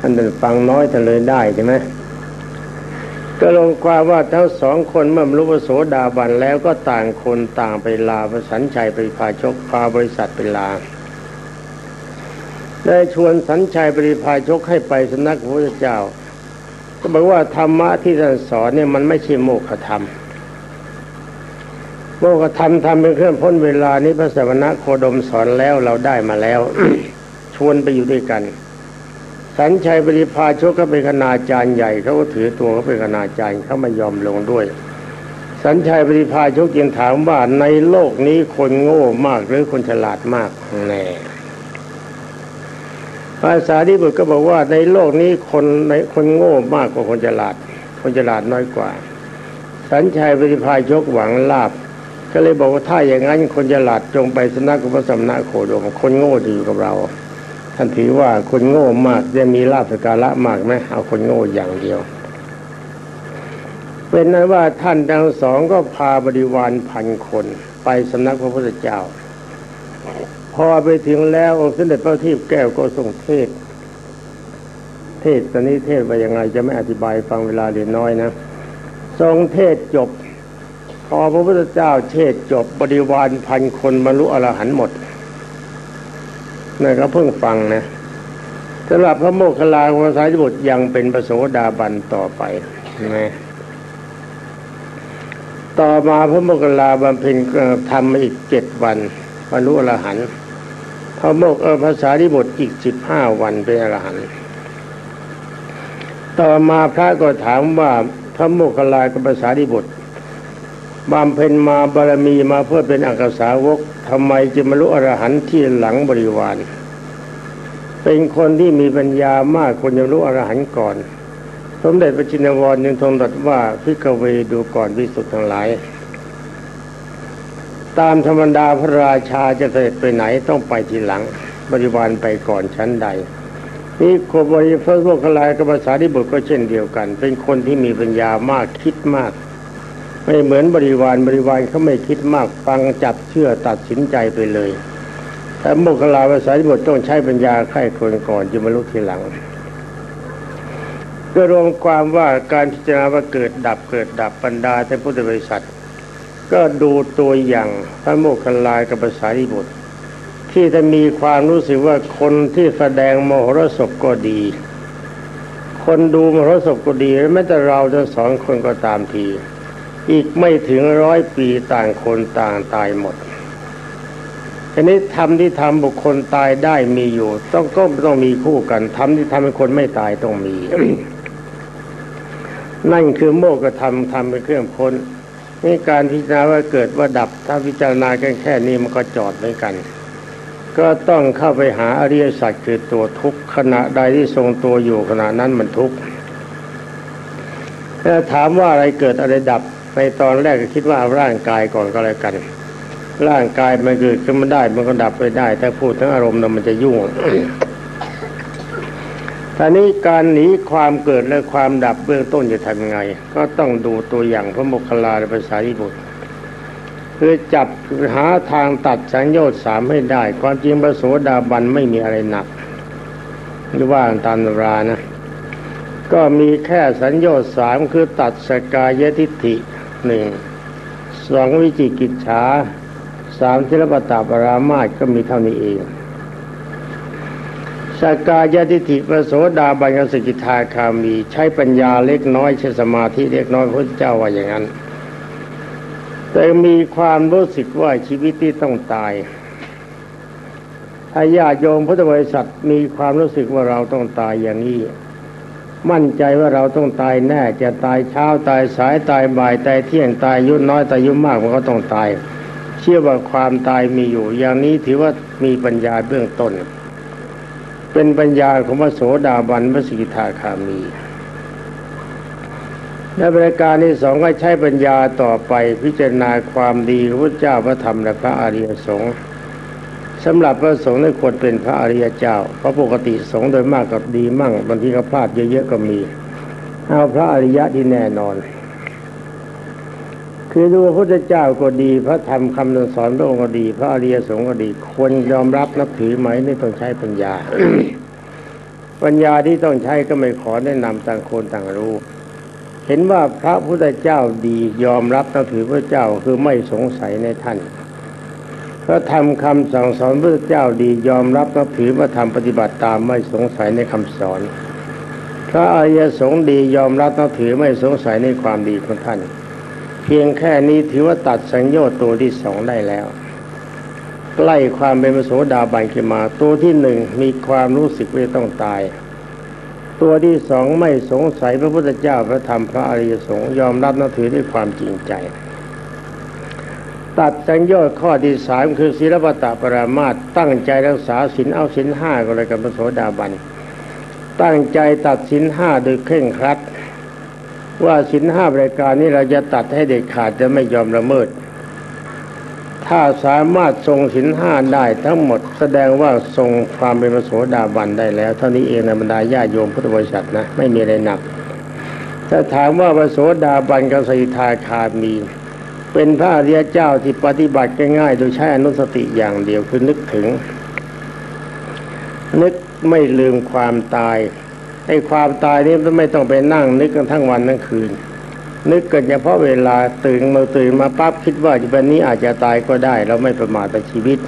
อันนั้นฟังน้อยแต่เลยได้ใช่ไหมก็ลงความว่าทั้งสองคนเมื่อบรรลุปโสดาบันแล้วก็ต่างคนต่างไปลาพระสัญชัยไปพาชกพาบริษัทไปลาได้ชวนสัญชัยปริพาชกให้ไปสำนักพระพุทธเจ้า ก็บอกว่าธรรมะที่ท่านสอนเนี่ยมันไม่ใช่โมฆะธรรม โมฆะธรรมทำเป็นเครื่องพ้นเวลานี้พระสมณะโคดมสอนแล้วเราได้มาแล้ว ชวนไปอยู่ด้วยกัน สัญชัยปริพาชกก็เป็นคณาจารย์ใหญ่เขาก็ถือตัวเขาเป็นคณาจารย์เขาไม่ยอมลงด้วย สัญชัยปริพาชกยังถามว่าในโลกนี้คนโง่มากหรือคนฉลาดมากแน่ภาษาที่บุตรก็บอกว่าในโลกนี้คนในคนโง่มากกว่าคนฉลาด คนฉลาดน้อยกว่า สัญชัยปฏิภาชกหวังลาบ ก็เลยบอกว่าถ้าอย่างนั้นคนฉลาดจงไปสนักพระสมณะโคดมคนโง่ดีอยู่กับเราท่านถือว่าคนโง่มากจะมีลาภสการะมากไหมเอาคนโง่อย่างเดียว เป็นนั้นว่าท่านทั้งสองก็พาบริวารพันคน ไปสำนักพระพุทธเจ้า พอไปถึงแล้วองค์สมเด็จพระทิพแก้วก็ทรงเทศ เทศตอนนี้เทศไปยังไงจะไม่อธิบายฟังเวลาเรียนน้อยนะ ทรงเทศจบ พอพระพุทธเจ้าเทศจบบริวารพันคนบรรลุอรหันต์หมดนั่นก็เพิ่งฟังนะสำหรับพระโมคคัลลาภาษาบุตรยังเป็นประโสดาบันต่อไปใช่ไหมต่อมาพระโมคคัลลาบำเพ็ญทำอีกเจ็ดวันบรรลุอรหันต์พระโมกเออภาษาที่บทอีกสิบห้าวันเป็นอรหันต์ต่อมาพระก็ถามว่าพระโมกขลากับภาษาที่บท บำเพ็ญมาบารมีมาเพื่อเป็นอักษาวกทำไมจะมารู้อรหันต์ที่หลังบริวาร เป็นคนที่มีปัญญามากคนจะรู้อรหันต์ก่อน สมเด็จพระจินวรยังทรงตรัสว่าพิกเวดูก่อนวิสุทธ์ทั้งหลาย ตามธรรมดาพระราชาจะเสด็จไปไหนต้องไปทีหลัง บริวารไปก่อนชั้นใดนี่โคบริเฟอร์พวกลายกับภาษาที่บุตรก็เช่นเดียวกัน เป็นคนที่มีปัญญามากคิดมาก ไม่เหมือนบริวารบริวารเขาไม่คิดมากฟังจับเชื่อตัดสินใจไปเลย แต่โมกขลาภาษาที่บุตรต้องใช้ปัญญาไข้คนก่อนจะมาลุกทีหลังก็รวมความว่าการพิจารณาว่าเกิดดับเกิดดับบรรดาแต่พุทธบริษัท ก็ดูตัวอย่างพระโมคคัลายกับภาษาบุตรที่จะมีความรู้สึกว่าคนที่แสดงมโหรสพก็ดี คนดูมโหรสพก็ดีแม้แต่เราจะสอนคนก็ตามที อีกไม่ถึงร้อยปีต่างคนต่างตายหมดทีนี้ทำที่ทำบุคคลตายได้มีอยู่ ต้องก็ต้องมีคู่กันทำที่ทำให้คนไม่ตายต้องมี นั่นคือโมกธรรมทำเป็นเครื่องพ้นนี่การพิจารณาว่าเกิดว่าดับ ถ้าพิจารณาแค่แค่นี้มันก็จอดเหมือนกัน ก็ต้องเข้าไปหาอริยสัจคือตัวทุกข์ขณะใดที่ทรงตัวอยู่ขณะนั้นมันทุกข์แล้วถามว่าอะไรเกิดอะไรดับ ในตอนแรกก็คิดว่าร่างกายก่อนก็แล้วกัน ร่างกายมันเกิดขึ้นมาได้ มันก็ดับไปได้ ถ้าพูดทั้งอารมณ์มันจะยุ่งตอนนี้การหนีความเกิดและความดับเบื้องต้นจะทำยังไง ก็ต้องดูตัวอย่างพระโมคคัลลาในภาษาญี่ปุ่นคือจับหาทางตัดสังโยชน์สามให้ได้ ความจริงพระโสดาบันไม่มีอะไรหนัก หรือว่าตามรานะ ก็มีแค่สัญญชน์สามคือตัดสกายทิฏฐิ หนึ่งสองวิจิกิจฉาสามทิรปตาปรามาตก็มีเท่านี้เองสกายทิฏฐิปโสดาบันกสกิทาคามี ใช้ปัญญาเล็กน้อยใช้สมาธิเล็กน้อยพระเจ้าว่าอย่างนั้น แต่มีความรู้สึกว่าชีวิตที่ต้องตายถ้าญาโยมพุทธบริษัทมีความรู้สึกว่าเราต้องตายอย่างนี้ มั่นใจว่าเราต้องตายแน่จะตายเช้าตายสายตายบ่ายตายเที่ยงตายยุ่น้อยตายยุ่มากมันก็ต้องตาย เชื่อว่าความตายมีอยู่ อย่างนี้ถือว่ามีปัญญาเบื้องต้น เป็นปัญญาของพระโสดาบันพระสกิทาคามีในบริการที่สองก็ใช้ปัญญาต่อไปพิจารณาความดีของพระเจ้าพระธรรมและพระอริยสงฆ์ สำหรับพระสงฆ์ในควรเป็นพระอริยเจ้า เพราะปกติสงฆ์โดยมากกับดีมั่งบางทีก็พลาดเยอะๆก็มี เอาพระอริยะที่แน่นอน คือดูพระพุทธเจ้าก็ดี พระธรรมคำสอนพระองค์ก็ดี พระอริยสงฆ์ก็ดีควรยอมรับนับถือไหมนี่ต้องใช้ปัญญา ปัญญาที่ต้องใช้ก็ไม่ขอแนะนำต่างคนต่างรู้เห็นว่าพระพุทธเจ้าดียอมรับนับถือพระเจ้าคือไม่สงสัยในท่าน พระธรรมคำสั่งสอนพระเจ้าดียอมรับนับถือพระธรรมปฏิบัติตามไม่สงสัยในคำสอน พระอริยสงฆ์ดียอมรับนับถือไม่สงสัยในความดีของท่าน เพียงแค่นี้ถือว่าตัดสังโยชน์ตัวที่สองได้แล้ว ใกล้ความเป็นมโสดาบันขึ้นมาตัวที่หนึ่งมีความรู้สึกว่าต้องตาย ตัวที่สองไม่สงสัยพระพุทธเจ้าพระธรรมพระอริยสงฆ์ยอมรับนับถือด้วยความจริงใจ ตัดสังโยชน์ข้อที่สามคือศีลปตะปรามาตตั้งใจรักษาศีลเอาศีลห้าก็เลยกับพระโสดาบัน ตั้งใจตัดศีลห้าโดยเคร่งครัด ว่าสินห้าบรายการนี้เราจะตัดให้เด็ดขาดจะไม่ยอมละเมิด ถ้าสามารถทรงสินห้าได้ทั้งหมดแสดงว่าทรงความเป็นพระโสดาบันได้แล้ว เท่านี้เองในบรรดาญาโยมพุทธบริษัทนะไม่มีอะไรหนักถ้าถามว่าพระโสดาบันกับสิทาคามี เป็นพระอริยเจ้าที่ปฏิบัติง่ายๆโดยใช้อนุสติอย่างเดียวคือนึกถึง นึกไม่ลืมความตายไอ้ความตายนี่ไม่ต้องไปนั่ง นึกกันทั้งวันทั้งคืน นึกกันเฉพาะเวลาตื่นมาตื่นมาปั๊บคิดว่าวันนี้อาจจะตายก็ได้ เราไม่ประมาทต่อชีวิต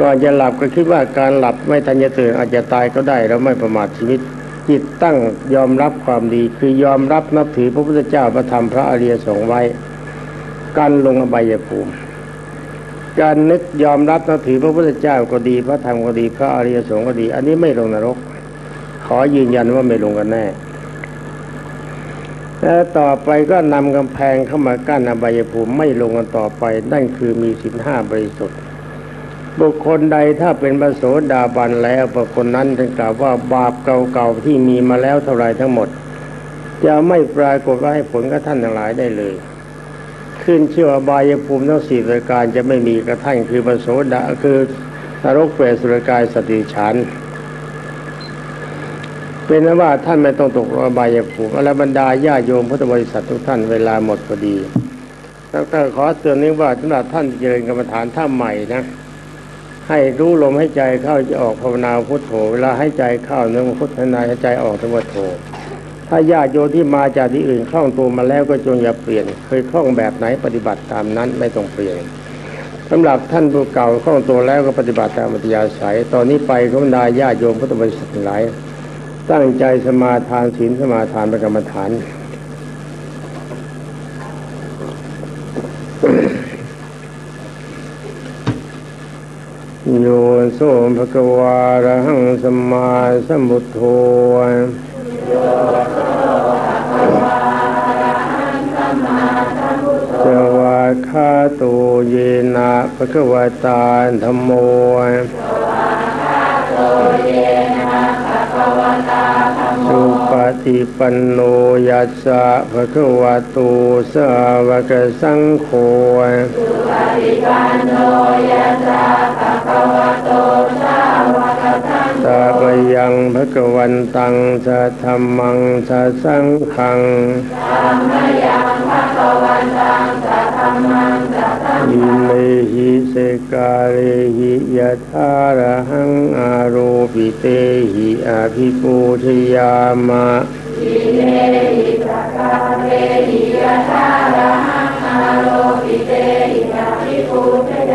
ก่อนจะหลับก็คิดว่าการหลับไม่ทันจะตื่นอาจจะตายก็ได้ เราไม่ประมาทชีวิต จิตตั้งยอมรับความดีคือยอมรับนับถือพระพุทธเจ้าพระธรรมพระอริยสงฆ์ไว้ การลงอบายภูมิ การนึกยอมรับนับถือพระพุทธเจ้าก็ดี พระธรรมก็ดีพระอริยสงฆ์ก็ดี อันนี้ไม่ลงนรก ขอยืนยันว่าไม่ลงกันแน่แล้วต่อไปก็นำกำแพงเข้ามากั้นอบายภูมิไม่ลงกันต่อไป นั่นคือมีสินห้าบริสุทธิ์บุคคลใดถ้าเป็นพระโสดาบันแล้วบุคคลนั้นถึงกล่าวว่าบาปเก่าๆที่มีมาแล้วเท่าไรทั้งหมด จะไม่ปรากฏว่าให้ผลกับท่านทั้งหลายได้เลย ขึ้นเชื่ออบายภูมิทั้งสี่รายการจะไม่มีกระทั่งคือพระโสดาคือนรกเปรตสุรกายสติฉันเป็นนว่าท่านไม่ต้องตกอบายภูมิอรบรรดาญาโยมพุทธบริษัททุกท่านเวลาหมดพอดีแล้วก็ขอเตือนนี้ว่าสำหรับท่านเจริญกรรมฐานท่าใหม่นะ ให้รู้ลมให้ใจเข้าจะออกภาวนาพุทโธเวลาให้ใจเข้าเนื้อพุทธนาให้ใจออกธรรมโธ ถ้าญาติโยมที่มาจากที่อื่นคล่องตัวมาแล้วก็จงอย่าเปลี่ยน เคยคล่องแบบไหนปฏิบัติตามนั้นไม่ต้องเปลี่ยนสำหรับท่านผู้เก่าคล่องตัวแล้วก็ปฏิบัติตามมัธยาศัย ตอนนี้ไปขบรรดาญาติโยมพุทธบริษัทหลายตั้งใจสมาทานศีลสมาทานเป็นกรรมฐานโยโสภะกวาระหังสมาสมุทโธ คาตูเยนะพระกวตาธรรมโมสุปฏิปันโนยัสสะภะคะวะโตสาวกสังโฆสุปฏิปันโนยัสสะภะคะวะโตสาวกสังโฆสาปยังภะคะวันตังสะธรรมังสะสังขังธารมยังภะคะวันตังสะ อิเลหิเสกาเลหิยะทาระหังอาโรปิเตหิอาภิปูชยามะยา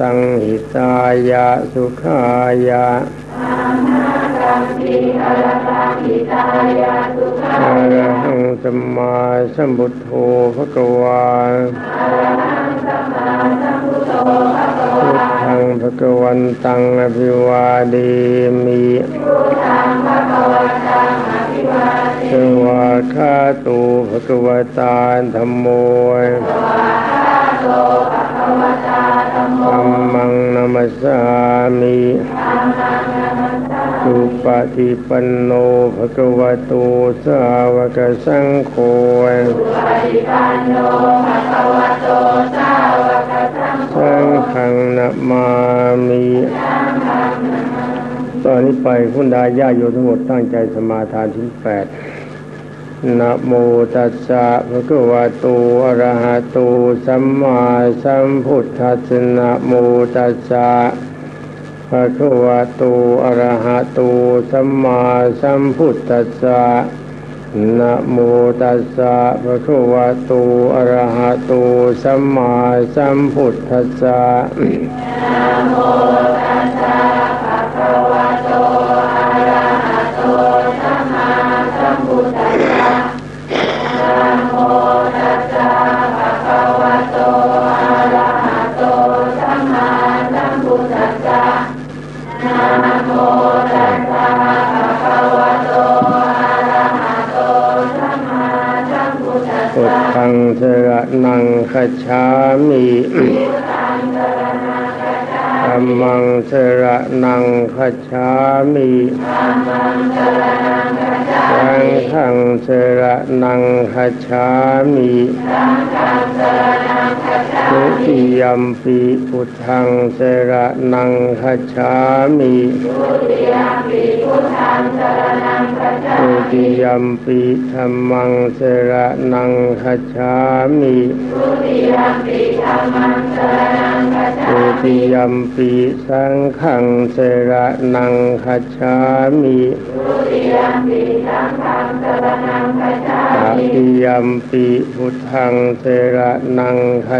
ตังหิตายะสุขายะอรหังสัมมาสัมพุทโธภะคะวาพุทธังภะคะวันตังอภิวาเดมิสวาคาตูภะคะวตาธัมโม ธัมมังนามัสสามิสุปฏิปันโนภะคะวะโตสาวกสังโฆสังฆังนะมามิตอนนี้ไปคุณดาญาโยมทั้งหมดตั้งใจสมาทานถึงแปด นะโมตัสสะภะคะวะโตอะระหะโตสัมมาสัมพุทธัสสะนะโมตัสสะภะคะวะโตอะระหะโตสัมมาสัมพุทธัสสะนะโมตัสสะภะคะวะโตอะระหะโตสัมมาสัมพุทธัสสะพุ นังคจามิธรรมังสระนังคจฉามิสังฆังสระนังคจฉามิทุติยมปีพุทธังสระนังคจฉามิทุติยมปีธรรมังสระนังคจฉามิทุติยมปีสังฆังสระนังคจฉามิตติยมปีพุทธังสระนังค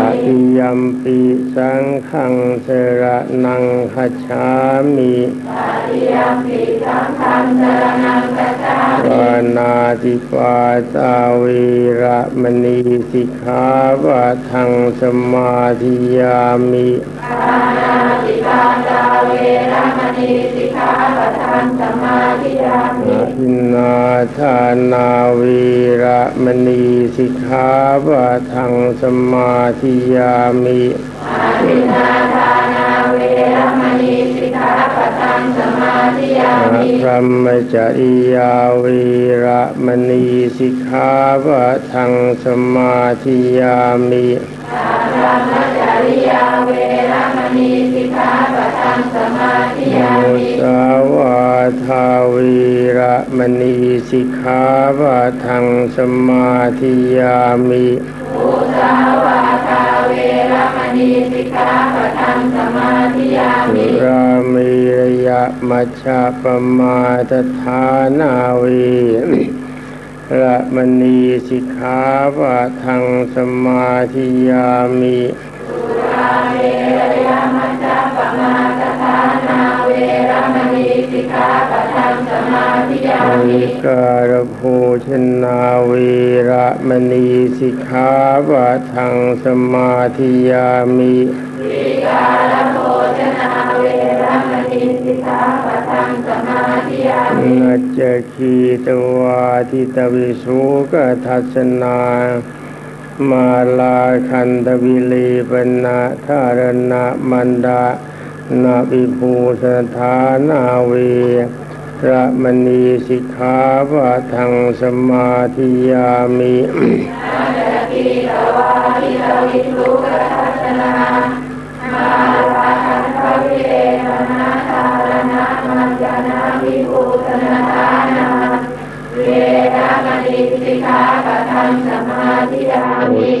อติยมปีสังฆังสระนังขจฉามิวานาติปาตาวีระมณีสิกขาปะทังสมาธิยามิอาทินนาทานาวีระมณีสิกขาปะทังสมาธิยามิพระมจริยาวีระมณีสิกขาปะทังสมาธิยามิมุ สาวาทาวีระมณีสิกขาปะทังสมาธิยามิมุสาวาทาเวรมณีสิกขาปะทังสมาธิยามิรามีระยะมัชฌะปมาตฐานาวีระมณีสิกขาปะทังสมาธิยามิ อาเวรยามัจจปมาตฐานาเวรมณีสิกขาปะทังสมาธิยาอมิวิการโภชนาวีระมณีสิกขาปะทังสมาธิยามิวิการโภชนาเวรมณีสิกขาปะทังสมาธิยามินัจจคีตวาทิตวิสุกทัศนา มาลาคันตวิลีปนาธารณะมันดานาวิภูสถานาเวระมณีสิกขาปะทังสมาธิยามิมาลาคันทวิเลมนา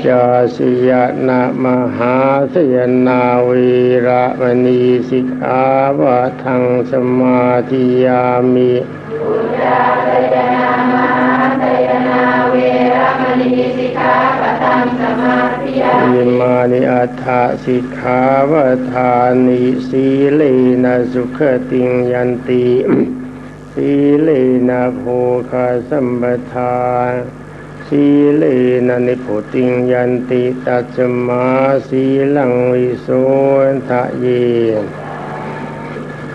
จาสิยนะมหาสยนาวีระมณีสิกขาปะทังสมาธิยามิอุจาสยนามหาสยนาเวรมณีสิกขาปะทังสมาธิยามิมานิอัฏฐสิกขาวะทานิสีเลนะสุขติงยันติสีเลนะโภคาสัมปทา สีเลนะนิพุติงยันติตัจมาสีลังวิโสทะเย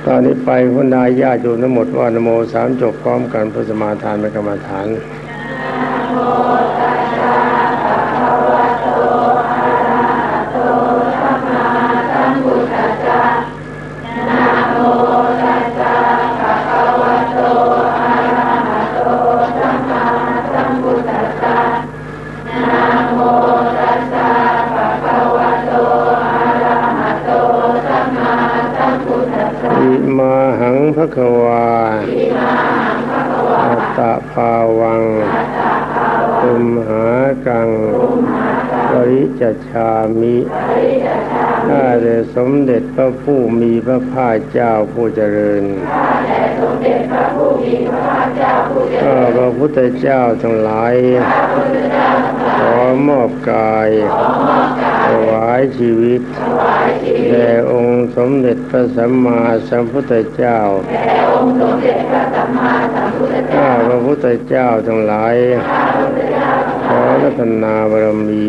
ตอนนี้ไปพุนายญาติโยมทั้งหมดว่านโมสามจบพร้อมกันเพื่อสมาทานเป็นกรรมฐาน ระผู้มีพระภาคเจ้าผู้เจริญข้าพระพุทธเจ้าทั้งหลาย ขอมอบกายถวายชีวิตแด่องค์สมเด็จพระสัมมาสัมพุทธเจ้าข้าพระพุทธเจ้าทั้งหลาย ขอรัตนาบารมี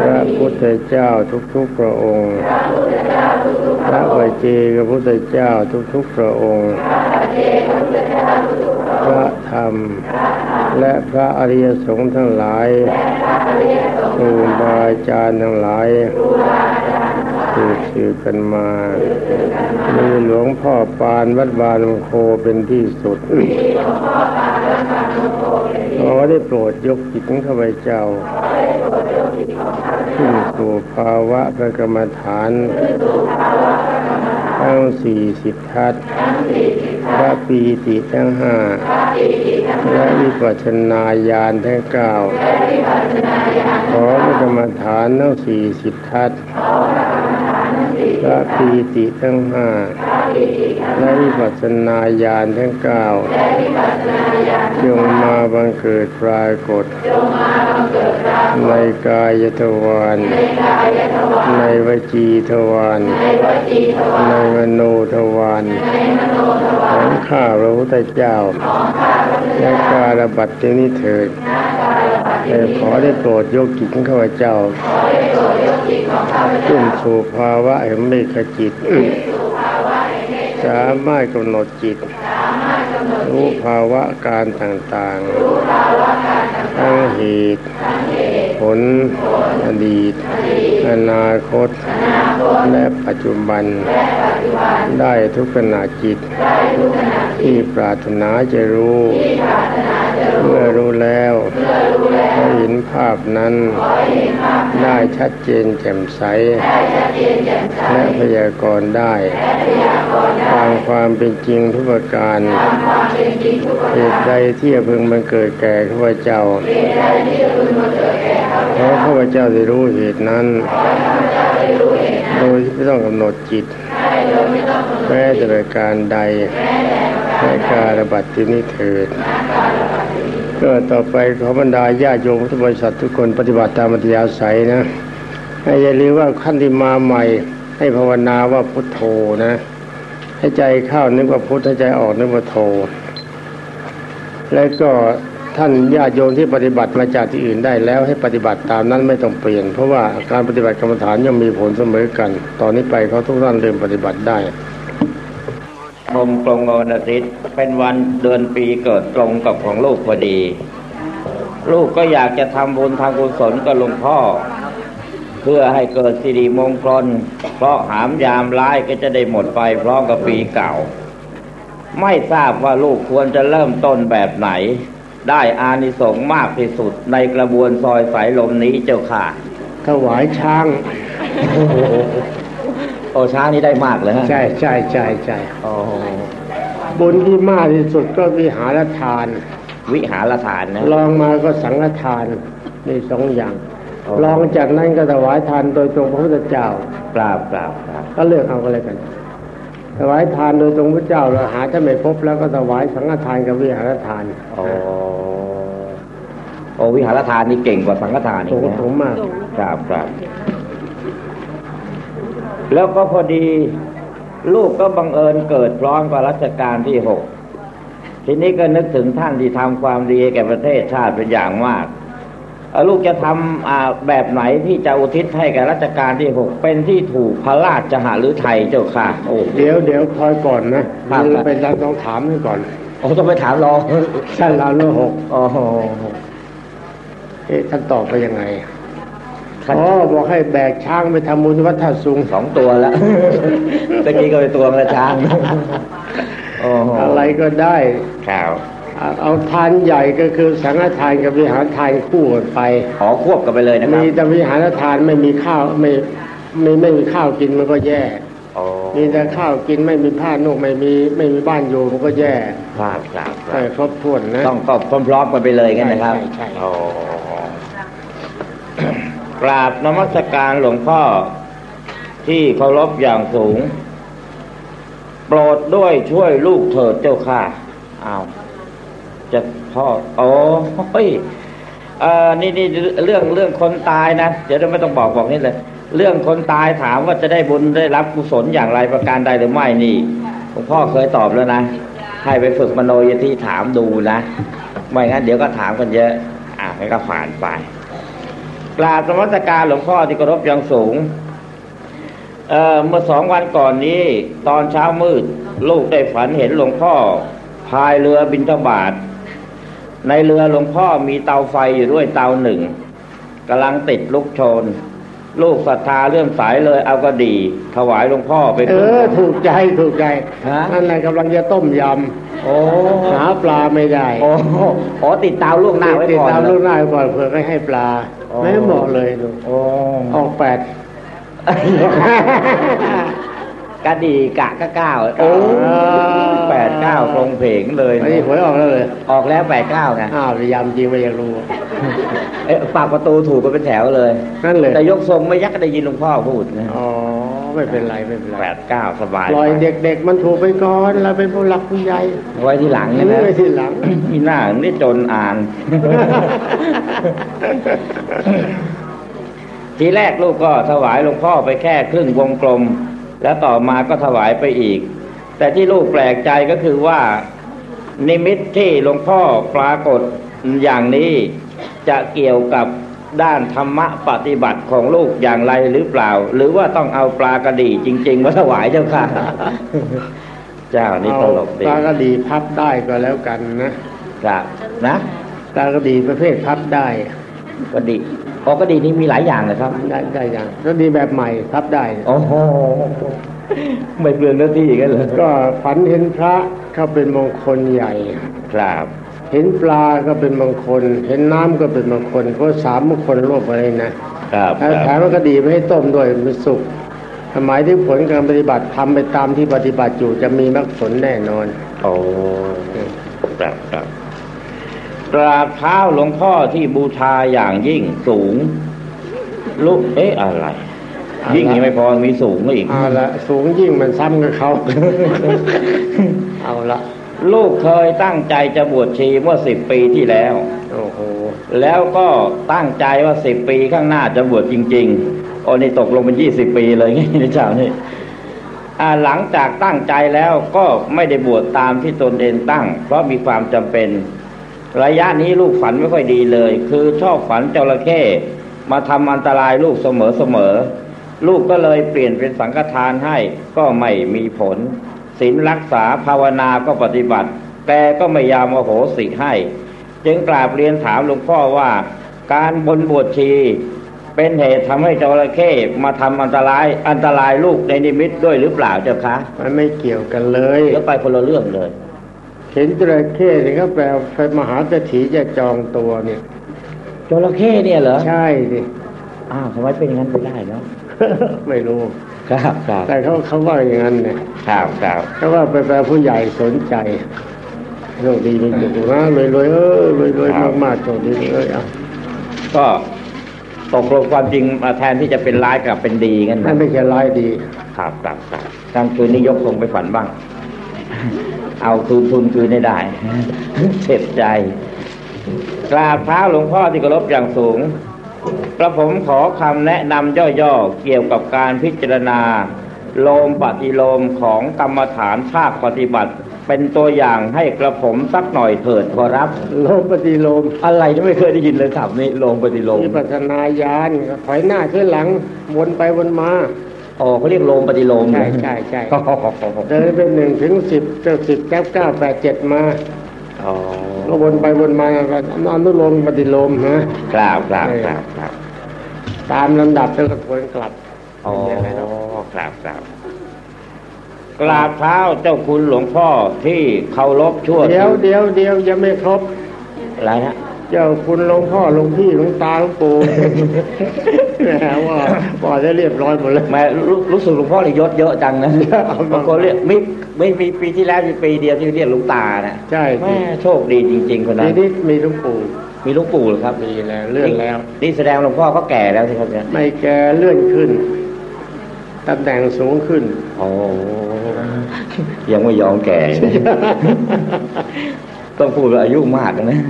พระพุทธเจ้าทุกๆพระองค์ พระวเจกพุทธเจ้าทุกๆพระองค์ พระธรรม และพระอริยสงฆ์ทั้งหลายครูบาอาจารย์ทั้งหลายสืบสืบกันมา มีหลวงพ่อปานวัดบานโคเป็นที่สุด ขอได้โปรดยกจิตของข้าพเจ้าขึ้นสู่ภาวะพระกรรมฐานทั้งสี่สิบทัศน์พระปีติทั้งห้าและวิปัสสนาญาณทั้งเก้าขอพระกรรมฐานทั้งสี่สิบทัศน์พระปีติทั้งห้า และวิปัสสนาญาณทั้งเก้าจงมาบังเกิดปรากฏ ในกายทวารในวจีทวารในมโนทวารของข้าพระพุทธเจ้าและการบัตินี้เถิดแต่ขอได้โปรดยกจิตของข้าพเจ้าขึ้นสู่ภาวะแห่งเมฆจิต สามารถกำหนดจิต รู้ภาวะการต่างๆ ทั้งเหตุ ผล อดีต อนาคต และปัจจุบัน ได้ทุกขณะจิต ที่ปรารถนาจะรู้ เมื่อรู้ แล้วก็เห็นภาพนั้น ได้ชัดเจนแจ่มใส และพยากรณ์ได้ตามความเป็นจริงทุกประการเหตุใดที่จะพึงบังเกิดแก่ข้าพเจ้าขอข้าพเจ้าได้รู้เหตุนั้นโดยไม่ต้องกำหนดจิตแม้แต่ประการใดแม้การระบัดที่นี้เถิด ก็ต่อไปขอบรรดาญาโยมพุทธบริษัททุกคนปฏิบัติตามอัธยาศัยนะให้อย่าลืมว่าขั้นที่มาใหม่ ให้ภาวนาว่าพุทโธนะ ให้ใจเข้านึกว่าพุทธใใจออกนึกว่าโธแล้วก็ท่านญาติโยมที่ปฏิบัติมาจากที่อื่นได้แล้ว ให้ปฏิบัติตามนั้นไม่ต้องเปลี่ยน เพราะว่าการปฏิบัติกรรมฐานย่อมมีผลเสมอกัน ตอนนี้ไปเขาทุกท่านเริ่มปฏิบัติได้ ชมกรงวันอาทิตย์เป็นวันเดือนปีเกิดตรงกับของลูกพอดี ลูกก็อยากจะทำบุญทางกุศลกับหลวงพ่อ เพื่อให้เกิดสิริมงคล เพราะหามยามร้ายก็จะได้หมดไปพร้อมกับปีเก่า ไม่ทราบว่าลูกควรจะเริ่มต้นแบบไหน ได้อานิสงส์มากที่สุดในกระบวนซอยสายลมนี้เจ้าค่ะ ถวายช้าง โอช้างนี้ได้มากเลยฮะใช่ใช่ใช่ใช่โอ้บุญที่มากที่สุดก็วิหารทาน วิหารทานนะลองมาก็สังฆทานนี่สองอย่างลองจากนั้นก็ถวายทานโดยตรงพระพุทธเจ้ากราบกราบกราบก็เลือกเอาก็เลยกัน ถวายทานโดยตรงพระเจ้าเราหาถ้าไม่พบแล้วก็ถวายสังฆทานกับวิหารทานโอ้โอวิหารทานนี่เก่งกว่าสังฆทานอีสูกนะสูงมากครับครับ แล้วก็พอดี ลูกก็บังเอิญเกิดพร้อมกับรัชกาลที่หกทีนี้ก็นึกถึงท่านที่ทำความดีแก่ประเทศชาติเป็นอย่างมากเอ่อลูกจะทำอ่าแบบไหนที่จะอุทิศให้แก่รัชกาลที่หกเป็นที่ถูกพระราชหฤทัยเจ้าค่ะโอ้เดี๋ยวเดี๋ยวคอยก่อนนะครับครับเป็นเราต้องถามให้ก่อนโอ้ต้องไปถามรองท่านเราเลือกหกโอ้โหเอ๊ะท่านตอบไปยังไงท่าน อ๋อบอกให้แบกช้างไปทำบุญที่วัดท่าสุงสองตัวแล้วตะกี้ก็ไปตัวกระช้างโอ้โหอะไรก็ได้ครับเอาเอาทานใหญ่ก็คือสังฆทานกับวิหารทานคู่กันไปขอควบกันไปเลยนะครัมีบแต่วิหารทานไม่มีข้าวไม่ไม่ไม่มีข้าวกินมันก็แย่โอ้มีแต่ข้าวกินไม่มีผ้านุ่งไม่มีไม่มีบ้านอยู่มันก็แย่ครับครับครัให้บครบถ้วนนะต้องก็พร้อมๆกันไปเลยงั้นนะครับใช่ใช่ใช่โอ้ กราบนมัสการหลวงพ่อที่เคารพอย่างสูง โปรดด้วยช่วยลูกเถิดเจ้าค่ะอ้าวจะพ่อโอ้เฮ้ยเอ่อนี่นี่เรื่องเรื่องคนตายนะ เดี๋ยวเราไม่ต้องบอกบอกนี่เลย เรื่องคนตายถามว่าจะได้บุญได้รับกุศลอย่างไรประการใดหรือไม่นี่หลวงพ่อเคยตอบแล้วนะ ให้ไปฝึกมโนยที่ถามดูนะ ไม่งั้นเดี๋ยวก็ถามกันเยอะ อะงั้นก็ผ่านไป กราบนมัสการหลวงพ่อที่เคารพอย่างสูงเอ่อเมื่อสองวันก่อนนี้ ตอนเช้ามืด ลูกได้ฝันเห็นหลวงพ่อ พายเรือบินทบาท ในเรือหลวงพ่อมีเตาไฟอยู่ด้วยเตาหนึ่งกำลังติดลุกโชน ลูกศรัทธาเรื่องสายเลยเอากระดี ถวายหลวงพ่อไปเอครึ่งอถูกใจถูกใจฮะนั่นแหละกำลังจะต้มยโอ้ำหาปลาไม่ได้โอ้โอ้ติดเตาล่วงหน้าไว้ติดก่อนตามนะลูกหน้าไว้ก่อนเผื่อไม่ให้ปลาอ๋อ ไม่เหมาะเลยดูโอ้ออกแปดกระดีกะก็เก้าโอ้แปดเก้าตรงเพงเลยอันนี้หวยออกแล้วเลย ออกแล้วแปดเก้าไงอ้าวพยายามจริงไม่อยากรู้เอ๊ะปากประตูถูกกันเป็นแถวเลย นั่นเลย แต่ยกทรงไม่ยักก็ได้ยินหลวงพ่อพูดนะอ๋อ ไม่เป็นไรไม่เป็นไรแปดเก้าสบายปล่อยเด็ก ๆ มันถูกไปก่อนเราเป็นผู้หลักผู้ใหญ่ไว้ที่หลังนี่นะไว้ที่หลังมีหน้านี่จนอ่าน ทีแรกลูกก็ถวายหลวงพ่อไปแค่ครึ่งวงกลม แล้วต่อมาก็ถวายไปอีก แต่ที่ลูกแปลกใจก็คือว่า นิมิตที่หลวงพ่อปรากฏอย่างนี้จะเกี่ยวกับ ด้านธรรมะปฏิบัติของลูกอย่างไรหรือเปล่า หรือว่าต้องเอาปลากระดีจริง ๆ มาถวายเจ้าค่ะ เจ้านี่ตลกดีปลากระดีพับได้ก็แล้วกันนะครับนะปลากระดีประเภทพับได้กระดีอ๋อกระดีนี่มีหลายอย่างเลยครับ ได้ได้ยังกระดีแบบใหม่พับได้โอ้โหไม่เปลืองหน้าที่กันเลยก็ฝันเห็นพระเขาเป็นมงคลใหญ่ครับ เห็นปลาก็เป็นมงคลเห็นน้ำก็เป็นมงคลก็สามมงคลรวบไปเลยนะครับแล้วแถมมันก็ดีไม่ให้ต้มด้วยมันสุกหมายถึงผลการปฏิบัติทำไปตามที่ปฏิบัติอยู่จะมีมรรคผลแน่นอนโอ้ครับครับกราบเท้าหลวงพ่อที่บูชาอย่างยิ่งสูงลูกเอ๊ะอะไร ยิ่งยังไม่พอมีสูงอีกเอาละสูงยิ่งมันซ้ำกับเขาเอาละ ลูกเคยตั้งใจจะบวชชีเมื่อสิบปีที่แล้ว โอ้โห แล้วก็ตั้งใจว่าสิบปีข้างหน้าจะบวชจริง ๆ โอ้นี่ตกลงเป็นยี่สิบปีเลยไงในเจ้านี่อ่าหลังจากตั้งใจแล้วก็ไม่ได้บวชตามที่ตนเองตั้ง เพราะมีความจำเป็น ระยะนี้ลูกฝันไม่ค่อยดีเลย คือชอบฝันจระเข้มาทำอันตรายลูกเสมอๆลูกก็เลยเปลี่ยนเป็นสังฆทานให้ก็ไม่มีผล ศีลรักษาภาวนาก็ปฏิบัติ แต่ก็ไม่ยอมโอโหสิให้ จึงกราบเรียนถามหลวงพ่อว่า การบนบวชชี เป็นเหตุทำให้จระเข้มาทำอันตรายอันตรายลูกในนิมิตด้วยหรือเปล่าเจ้าคะ มันไม่เกี่ยวกันเลยแล้วไปคนละเรื่องเลยเห็นจระเข้เนี่ยก็แปลไปมหาเศรษฐีจะจองตัวเนี่ยจระเข้เนี่ยเหรอใช่ดิอ้าวทำไมเป็นอย่างนั้นไปได้เนาะไม่รู้ ครับครับแต่เขาเขาว่าอย่างนั้นเนี่ยครับครับเขาว่าไปแปลผู้ใหญ่สนใจโชคดีมีจุกนะรวยรวยๆเออรวยรวยๆมากๆโชคดีเลยอะก็ตกลงความจริงมาแทนที่จะเป็นร้ายกลับเป็นดีงั้นนั่นนะไม่ใช่ร้ายดีครับครับครับกลางคืนนี้ยกทรงไปฝันบ้าง เอาทุนทุนคืนให้ได้เจ็บใจ กราบเท้าหลวงพ่อที่เคารพอย่างสูง กระผมขอคำแนะนำย่อๆ เกี่ยวกับการพิจารณา โลมปฏิโลมของกรรมฐานภาคปฏิบัติ เป็นตัวอย่างให้กระผมสักหน่อยเถิดขอรับ โลมปฏิโลมอะไรที่ไม่เคยได้ยินเลยครับนี่โลมปฏิโลมวิปัสสนาญาณถอยหน้าขึ้นหลังวนไปวนมาอ๋อเขาเรียกโลมปฏิโลมใช่ใช่ใช่อ๋อเดินเป็นหนึ่งถึงสิบเก้าสิบเก้าเก้าแปดเจ็ดมาอ๋อ ก็วนไปวนมาก็อนุโลมปฏิโลมนะครับครับครับครับตามลำดับแล้วก็ทวนกลับอ๋อไม่มีอะไรหรอกครับครับกราบเท้าเจ้าคุณหลวงพ่อที่เคารพชั่วเดี๋ยวเดี๋ยวเดี๋ยวยังไม่ครบอะไรนะ เจ้าคุณหลวงพ่อหลวงพี่หลวงตาหลวงปู่แหมว่าว่าจะเรียบร้อยหมดเลยแม่รู้รู้สึกหลวงพ่อนี่ยศเยอะจังนะเอาบางคนเรียกไม่ไม่มีปีที่แล้วมีปีเดียวที่เรียกหลวงตานะใช่แม่โชคดีจริง ๆ คนนั้ทีนนี้มีหลวงปู่มีหลวงปู่เหรอครับมีแล้วเลื่อนแล้ว นี่แสดงหลวงพ่อเขาแก่แล้วสิครับเนี่ยไม่แกเลื่อนขึ้นตำแหน่งสูงขึ้นโอ้ยังไม่ยอมแก่ ต้องพูดว่าอายุมากนะ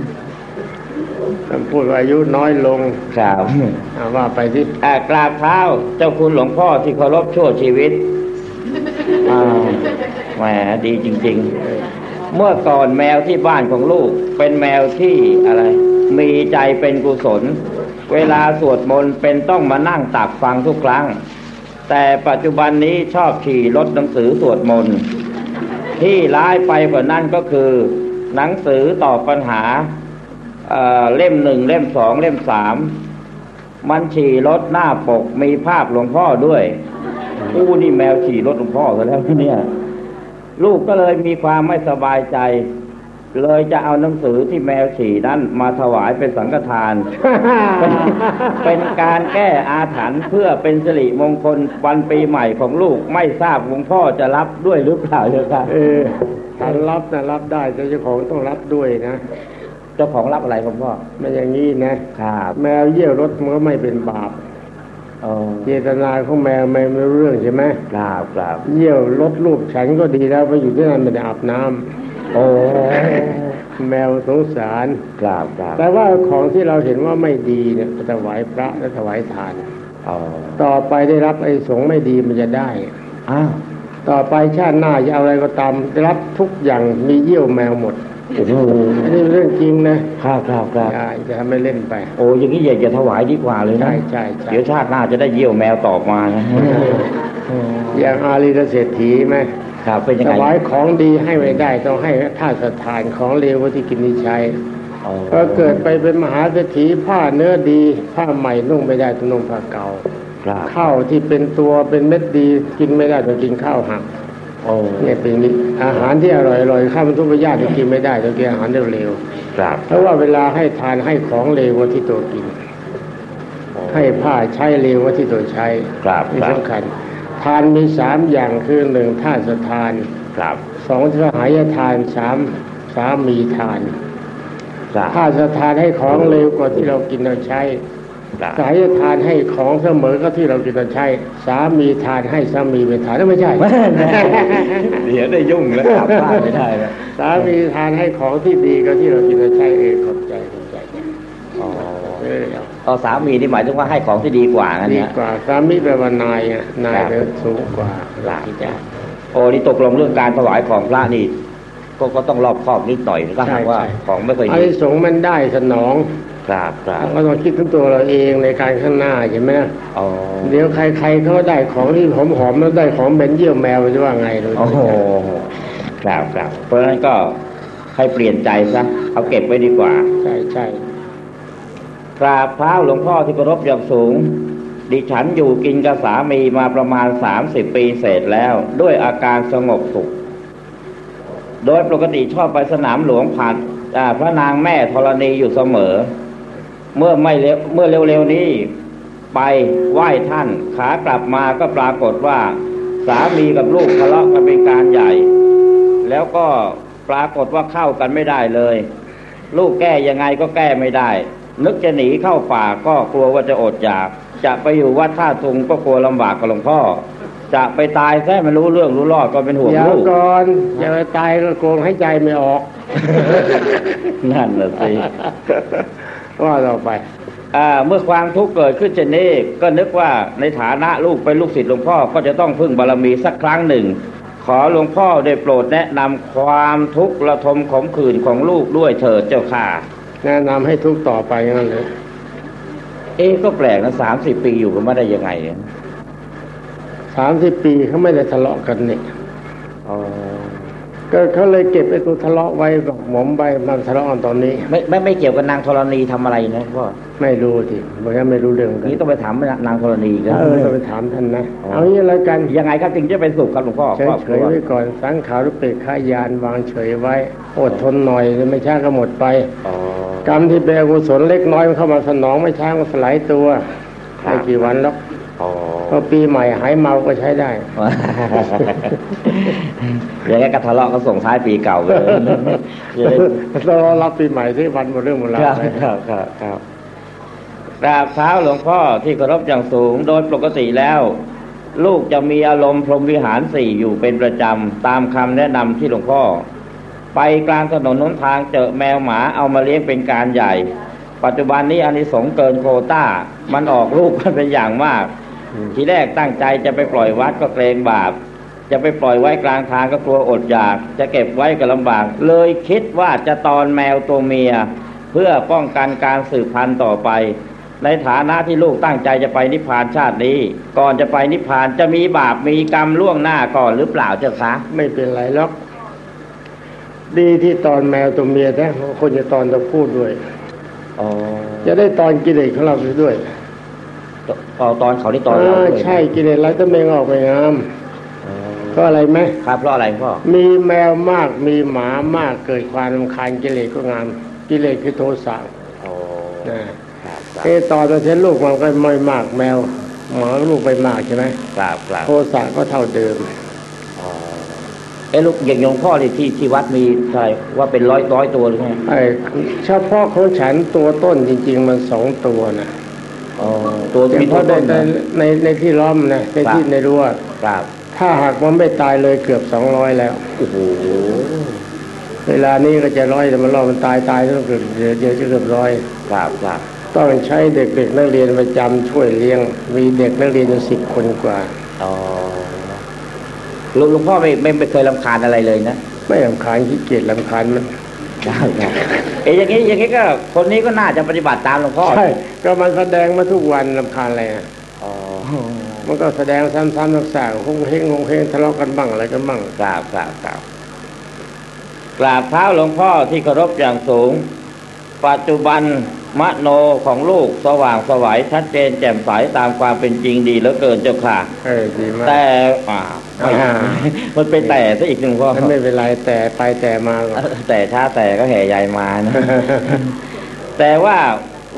ท่านพูดว่าอายุน้อยลงครับอ่าว่าไปที่อ่ากราบเท้าเจ้าคุณหลวงพ่อที่เคารพชั่วชีวิตอ่าแหมดีจริง ๆ เมื่อก่อนแมวที่บ้านของลูก เป็นแมวที่อะไร มีใจเป็นกุศล เวลาสวดมนต์เป็นต้องมานั่งตักฟังทุกครั้ง แต่ปัจจุบันนี้ชอบขี่รถหนังสือสวดมนต์ที่ร้ายไปกว่านั้นก็คือ หนังสือตอบปัญหา เล่มหนึ่งเล่มสองเล่มสามมันฉี่รถหน้าปกมีภาพหลวงพ่อด้วยอู้นี่แมวฉี่รถหลวงพ่อซะแล้วเนี่ย ลูกก็เลยมีความไม่สบายใจ เลยจะเอาหนังสือที่แมวฉี่นั้นมาถวายเป็นสังฆทาน เป็นการแก้อาถรรพ์เพื่อเป็นสิริมงคลวันปีใหม่ของลูกไม่ทราบหลวงพ่อจะรับด้วยหรือเปล่าเจ้าค่ะเออถ้ารับนะรับได้แต่เจ้าของต้องรับด้วยนะ เจ้าของรับอะไรหลวงพ่อไม่อย่างนี้นะครับแมวเยี่ยวรถมันก็ไม่เป็นบาปอ๋อเจตนาของแมวแมวไม่รู้เรื่องใช่ไหมครับครับเยี่ยวรถลูกฉันก็ดีแล้วไปอยู่ที่นั่นไม่ได้อาบน้ำโอ้แมวสงสารครับครับแต่ว่าของที่เราเห็นว่าไม่ดีเนี่ยถวายพระและถวายทานอ๋อต่อไปได้รับไอ้สงฆ์ไม่ดีมันจะได้อ้าวต่อไปชาติหน้าจะเอาอะไรก็ตามได้รับทุกอย่างมีเยี่ยวแมวหมด โอ้โหอันนี้เรื่องจริงนะครับครับครับอย่าจะทำไม่เล่นไป โอ้อยังนี้อย่าจะถวายดีกว่าเลยนะใช่ใช่ใช่เดี๋ยวชาติหน้าจะได้เยี่ยวแมวตอบมานะอย่างอาลีเศรษฐีไหมครับเป็นยังถไงวายของดีให้ไม่ได้ต้องให้ท่าสถานของเลวไว้ที่กินนิใช้อ๋อก็เกิดไปเป็นมหาเศรษฐีผ้าเนื้อดีผ้าใหม่นุ่งไม่ได้ต้องนุ่งผ้าเก่าครับข้าวที่เป็นตัวเป็นเม็ดดีกินไม่ได้ต้องกินข้าวหักโอ้ เนี่ยเป็นนิอาหารที่อร่อยอร่อยข้าวมันทุกประยาติกินไม่ได้ต้องกินอาหารเร็วครับๆเพราะว่าเวลาให้ทานให้ของเลวไว้ที่ตัวกิน ให้ผ้าใช้เลวไว้ที่ตัวใช้ครับนี่ครับสำคัญ ทานมีสามอย่างคือหนึ่งท่าสทานครับสองสหายทานสามสามีทานสครับถ้าจะทานให้ของเร็วกว่าที่เรากินเราใช้ครับ สายจะทานให้ของเสมอก็ที่เรากินเราใช้สามีทานให้สามีไม่ทานแล้วไม่ใช่เดี๋ยวได้ยุ่งแล้วกลับบ้านไม่ได้แล้วสามีทานให้ของที่ดีก็ที่เรากินเราใช้เออขอบใจขอบใจเนี่ยอ๋อเออเอาเอาสามีที่หมายถึงว่าให้ของที่ดีกว่างั้นดีเนี่ยกว่าสามีแปลว่านายอะนายเป็นสูงกว่าครับโอ้นี่ตกลงเรื่องการถวายของพระนี่ก็ก็ต้องรอบคอบนิดหน่อยถ้าหากว่าของไม่เคยอาดีนิสงส์มันได้สนอง ครับครับเราก็ต้องคิดถึงตัวเราเองในการข้างหน้าใช่ไหมอ๋อเดี๋ยวใครๆเขาได้ของที่หอมๆแล้วได้ของเหม็นเยี่ยวแมวจะว่าไงเลยโอ้โหครับครับเพราะฉะนั้นก็ให้เปลี่ยนใจซะเอาเก็บไว้ดีกว่า ใช่ใช่กราบเท้าหลวงพ่อที่เคารพอย่างสูง ดิฉันอยู่กินกับสามีมาประมาณสามสิบปีเศษแล้ว ด้วยอาการสงบสุข โดยปกติชอบไปสนามหลวงผ่านอ่าพระนางแม่ธรณีอยู่เสมอ เมื่อไม่เร็วเมื่อเร็วๆนี้ ไปไหว้ท่าน ขากลับมาก็ปรากฏว่า สามีกับลูกทะเลาะกันเป็นการใหญ่ แล้วก็ปรากฏว่าเข้ากันไม่ได้เลย ลูกแก้ยังไงก็แก้ไม่ได้ นึกจะหนีเข้าป่าก็กลัวว่าจะอดอยาก จะไปอยู่วัดท่าทุงก็กลัวลำบากกับหลวงพ่อจะไปตายแท้ไม่รู้เรื่องรู้รอดก็เป็นห่วงอย่าลูกก่อนอย่าไปตายก็โกงให้ใจไม่ออก นั่นน่ะสิ ว่าต่อไปอ่าเมื่อความทุกข์เกิดขึ้นเช่นนี้ก็นึกว่าในฐานะลูกเป็นลูกศิษย์หลวงพ่อก็จะต้องพึ่งบารมีสักครั้งหนึ่ง ขอหลวงพ่อได้โปรดแนะนำความทุกข์ระทมขมขื่นของลูกด้วยเถิดเจ้าค่ะ แนะนำให้ทุกต่อไปงั้นเลยเอ๊ะก็แปลกนะสามสิบปีอยู่กันมาได้ยังไงเนี่ยสามสิบปีเขาไม่ได้ทะเลาะกันนี่อ๋อ ก็เขาเลยเก็บไอ้ตัวทะเลาะไว้บอกหมอมไปมันทะเลาะกันตอนนี้ ไม่ไม่ไม่เกี่ยวกับนางธรณีทำอะไรนะพ่อไม่รู้สิบอกว่าไม่รู้เรื่องกันนี่ต้องไปถามนางธรณีกันเออต้องไปถามท่านนะอ๋อเอางี้แล้วกันยังไงครับจึงจะเป็นสุขครับหลวงพ่อเฉยครอบเฉครัยวไว้ก่อนสังขารเปรตขายานวางเฉยไว้ อดทนหน่อยไม่ช้าก็หมดไปอ๋อกรรมที่เป็นอกุศลเล็กน้อยมันเข้ามาสนองไม่ช้าก็สลายตัวครับไม่กี่วันแล้วอ๋อพอปีใหม่หายเมาก็ใช้ได้ อย่างนี้ก็ทะเลาะก็ส่งท้ายปีเก่าเลยจะได้เรารับปีใหม่ที่วันหมดเรื่องหมดราวครับไปครับครับครับกราบเท้าหลวงพ่อที่เคารพอย่างสูงโดยปกติแล้ว ลูกจะมีอารมณ์พรหมวิหารสี่อยู่เป็นประจำตามคำแนะนำที่หลวงพ่อ ไปกลางถนนหนทางเจอแมวหมาเอามาเลี้ยงเป็นการใหญ่ ปัจจุบันนี้อานิสงส์เกินโควต้า มันออกลูกกันเป็นอย่างมาก ทีแรกตั้งใจจะไปปล่อยวัดก็เกรงบาป จะไปปล่อยไว้กลางทางก็กลัวอดอยาก จะเก็บไว้ก็ลำบาก เลยคิดว่าจะตอนแมวตัวเมีย เพื่อป้องกันการสืบพันธุ์ต่อไป ในฐานะที่ลูกตั้งใจจะไปนิพพานชาตินี้ ก่อนจะไปนิพพานจะมีบาปมีกรรมล่วงหน้าก่อนหรือเปล่าเจ้าคะไม่เป็นไรหรอกดีที่ตอนแมวตัวเมียนะคนจะตอนตัวพูดด้วยอ๋อจะได้ตอนกิเลสของเราไปด้วยตอนตอนเขาที่ตอนเราอ่าด้วยใช่กิเลสไรต้องไม่ออกไปงาม อ๋อก็อะไรไหมครับเพราะอะไรพ่อมีแมวมากมีหมามากเกิดความรำคาญกิเลสก็งามกิเลสคือโทสะอ๋อนะครับเออตอนเราเช่นลูกมันก็ไม่มากแมวหมาลูกไปมากใช่ไหมครับครับโทสะก็เท่าเดิมอ๋อเอ้ลูกอย่างหลวงพ่อที่ที่ที่วัดมีเท่าไหร่ว่าเป็นร้อยร้อยตัวหรือไงไอ้เฉพาะของฉันตัวต้นจริง ๆ มันสองตัวนะอ๋อตัวเฉมีตัพาะวในต้นในนะในในที่ล้อมนะในที่ครับในรั้วครับ ถ้าหากมันไม่ตายเลยเกือบสองร้อยแล้ว โอ้โห เวลานี้ก็จะร้อยแต่มันรอมันตายตายต้องเกือบเดี๋ยวเดี๋ยวจะเกือบร้อยครับครับต้องใช้เด็กๆนักเรียนประจำช่วยเลี้ยง มีเด็กนักเรียนอยู่สิบคนกว่าอ๋อหลวงหลวงพ่อไม่ไม่ไม่เคยรำคาญอะไรเลยนะ ไม่ลำคาญขี้เกียจลำคาญมันครับครับเอ๊ะอย่างนี้อย่างนี้ก็คนนี้ก็น่าจะปฏิบัติตามหลวงพ่อใช่ก็มันแสดงมาทุกวันลำคาญอะไรอะอ๋อ มันก็แสดงซ้ำๆซากๆคงเฮงคงเฮงทะเลาะกันบ้างอะไรกันบ้างครับครับครับกราบเท้าหลวงพ่อที่เคารพอย่างสูง ปัจจุบันมโนของลูกสว่างสวัยชัดเจนแจ่มใสตามความเป็นจริงดีเหลือเกินเจ้าค่ะเออดีมากแต่อ่าไม่อ่ามันเป็นแต่ซะอีกหนึ่งพ่อแล้วไม่เป็นไรแต่ไปแต่มาก่อนแต่ช้าแต่ก็แห่ใหญ่มานะแต่ว่า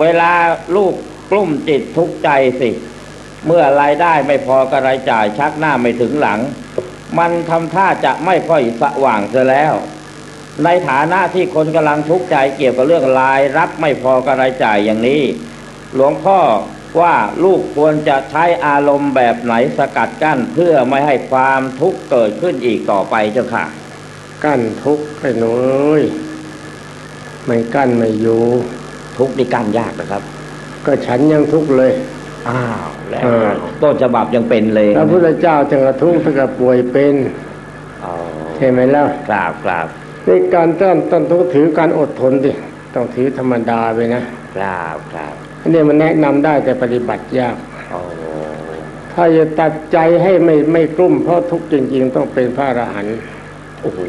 เวลาลูกกลุ้มจิตทุกข์ใจสิ เมื่อรายได้ไม่พอกระไรายจ่ายชักหน้าไม่ถึงหลัง มันทำท่าจะไม่ค่อยสว่างเสียแล้ว ในฐานะที่คนกำลังทุกข์ใจเกี่ยวกับเรื่องรายรับไม่พอกระรายจ่ายอย่างนี้ หลวงพ่อว่าลูกควรจะใช้อารมณ์แบบไหนสกัดกั้นเพื่อไม่ให้ความทุกข์เกิดขึ้นอีกต่อไปเจ้าค่ะ กั้นทุกข์ไอ้หนูเอ้ยไม่กั้นไม่อยู่ ทุกข์นี่กั้นยากนะครับ ก็ฉันยังทุกข์เลย อ้าวแล้วเออต้นฉบับยังเป็นเลยพระพุทธเจ้าจึงกระทุกข์ถ้ากับป่วยเป็นอ๋อใช่ไหมล่ะกราบกราบในการต้นต้นต้องถือการอดทนดิต้องถือธรรมดาไปนะกราบกราบอันนี้มันแนะนำได้แต่ปฏิบัติยากโอ้ถ้าจะตัดใจให้ไม่ไม่กลุ้มเพราะทุกข์จริง ๆ ต้องเป็นพระอรหันต์โอ้โห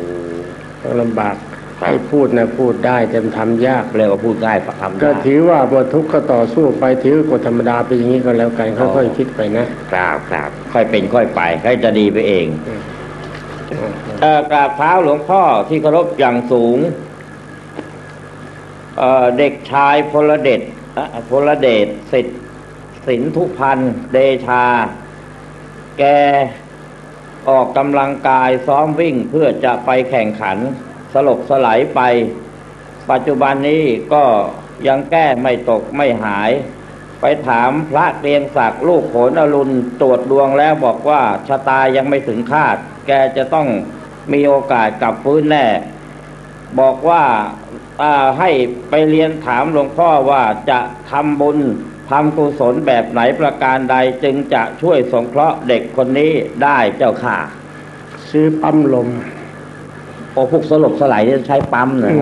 ต้องลำบากครับ ให้พูดนะพูดได้แต่มันทำยากเรียกว่าพูดง่ายทำก็ได้ถือว่าบททุกข์ก็ต่อสู้ไปถือกฎธรรมดาไปอย่างนี้ก็แล้วกันอ๋อค่อยๆคิดไปนะกราบกราบค่อยเป็นค่อยไปค่อยจะดีไปเองอืมเอ่อกราบเท้าหลวงพ่อที่เคารพอย่างสูงเอ่อเด็กชายพลเดชอะพลเดชสิทธิ์สินทุพันธ์เดชา แกออกกำลังกายซ้อมวิ่งเพื่อจะไปแข่งขัน สลบสลายไป ปัจจุบันนี้ก็ยังแก้ไม่ตกไม่หาย ไปถามพระเกรียงศักดิ์ลูกโขนอรุณตรวจดวงแล้วบอกว่าชะตายังไม่ถึงคาด แกจะต้องมีโอกาสกลับฟื้นแน่ บอกว่าอ่าให้ไปเรียนถามหลวงพ่อว่าจะทำบุญทำกุศลแบบไหนประการใดจึงจะช่วยสงเคราะห์เด็กคนนี้ได้เจ้าค่ะ ซื้อปั๊มลม โอ้พวกสลบสลายเนี่ยใช้ปั๊มนะ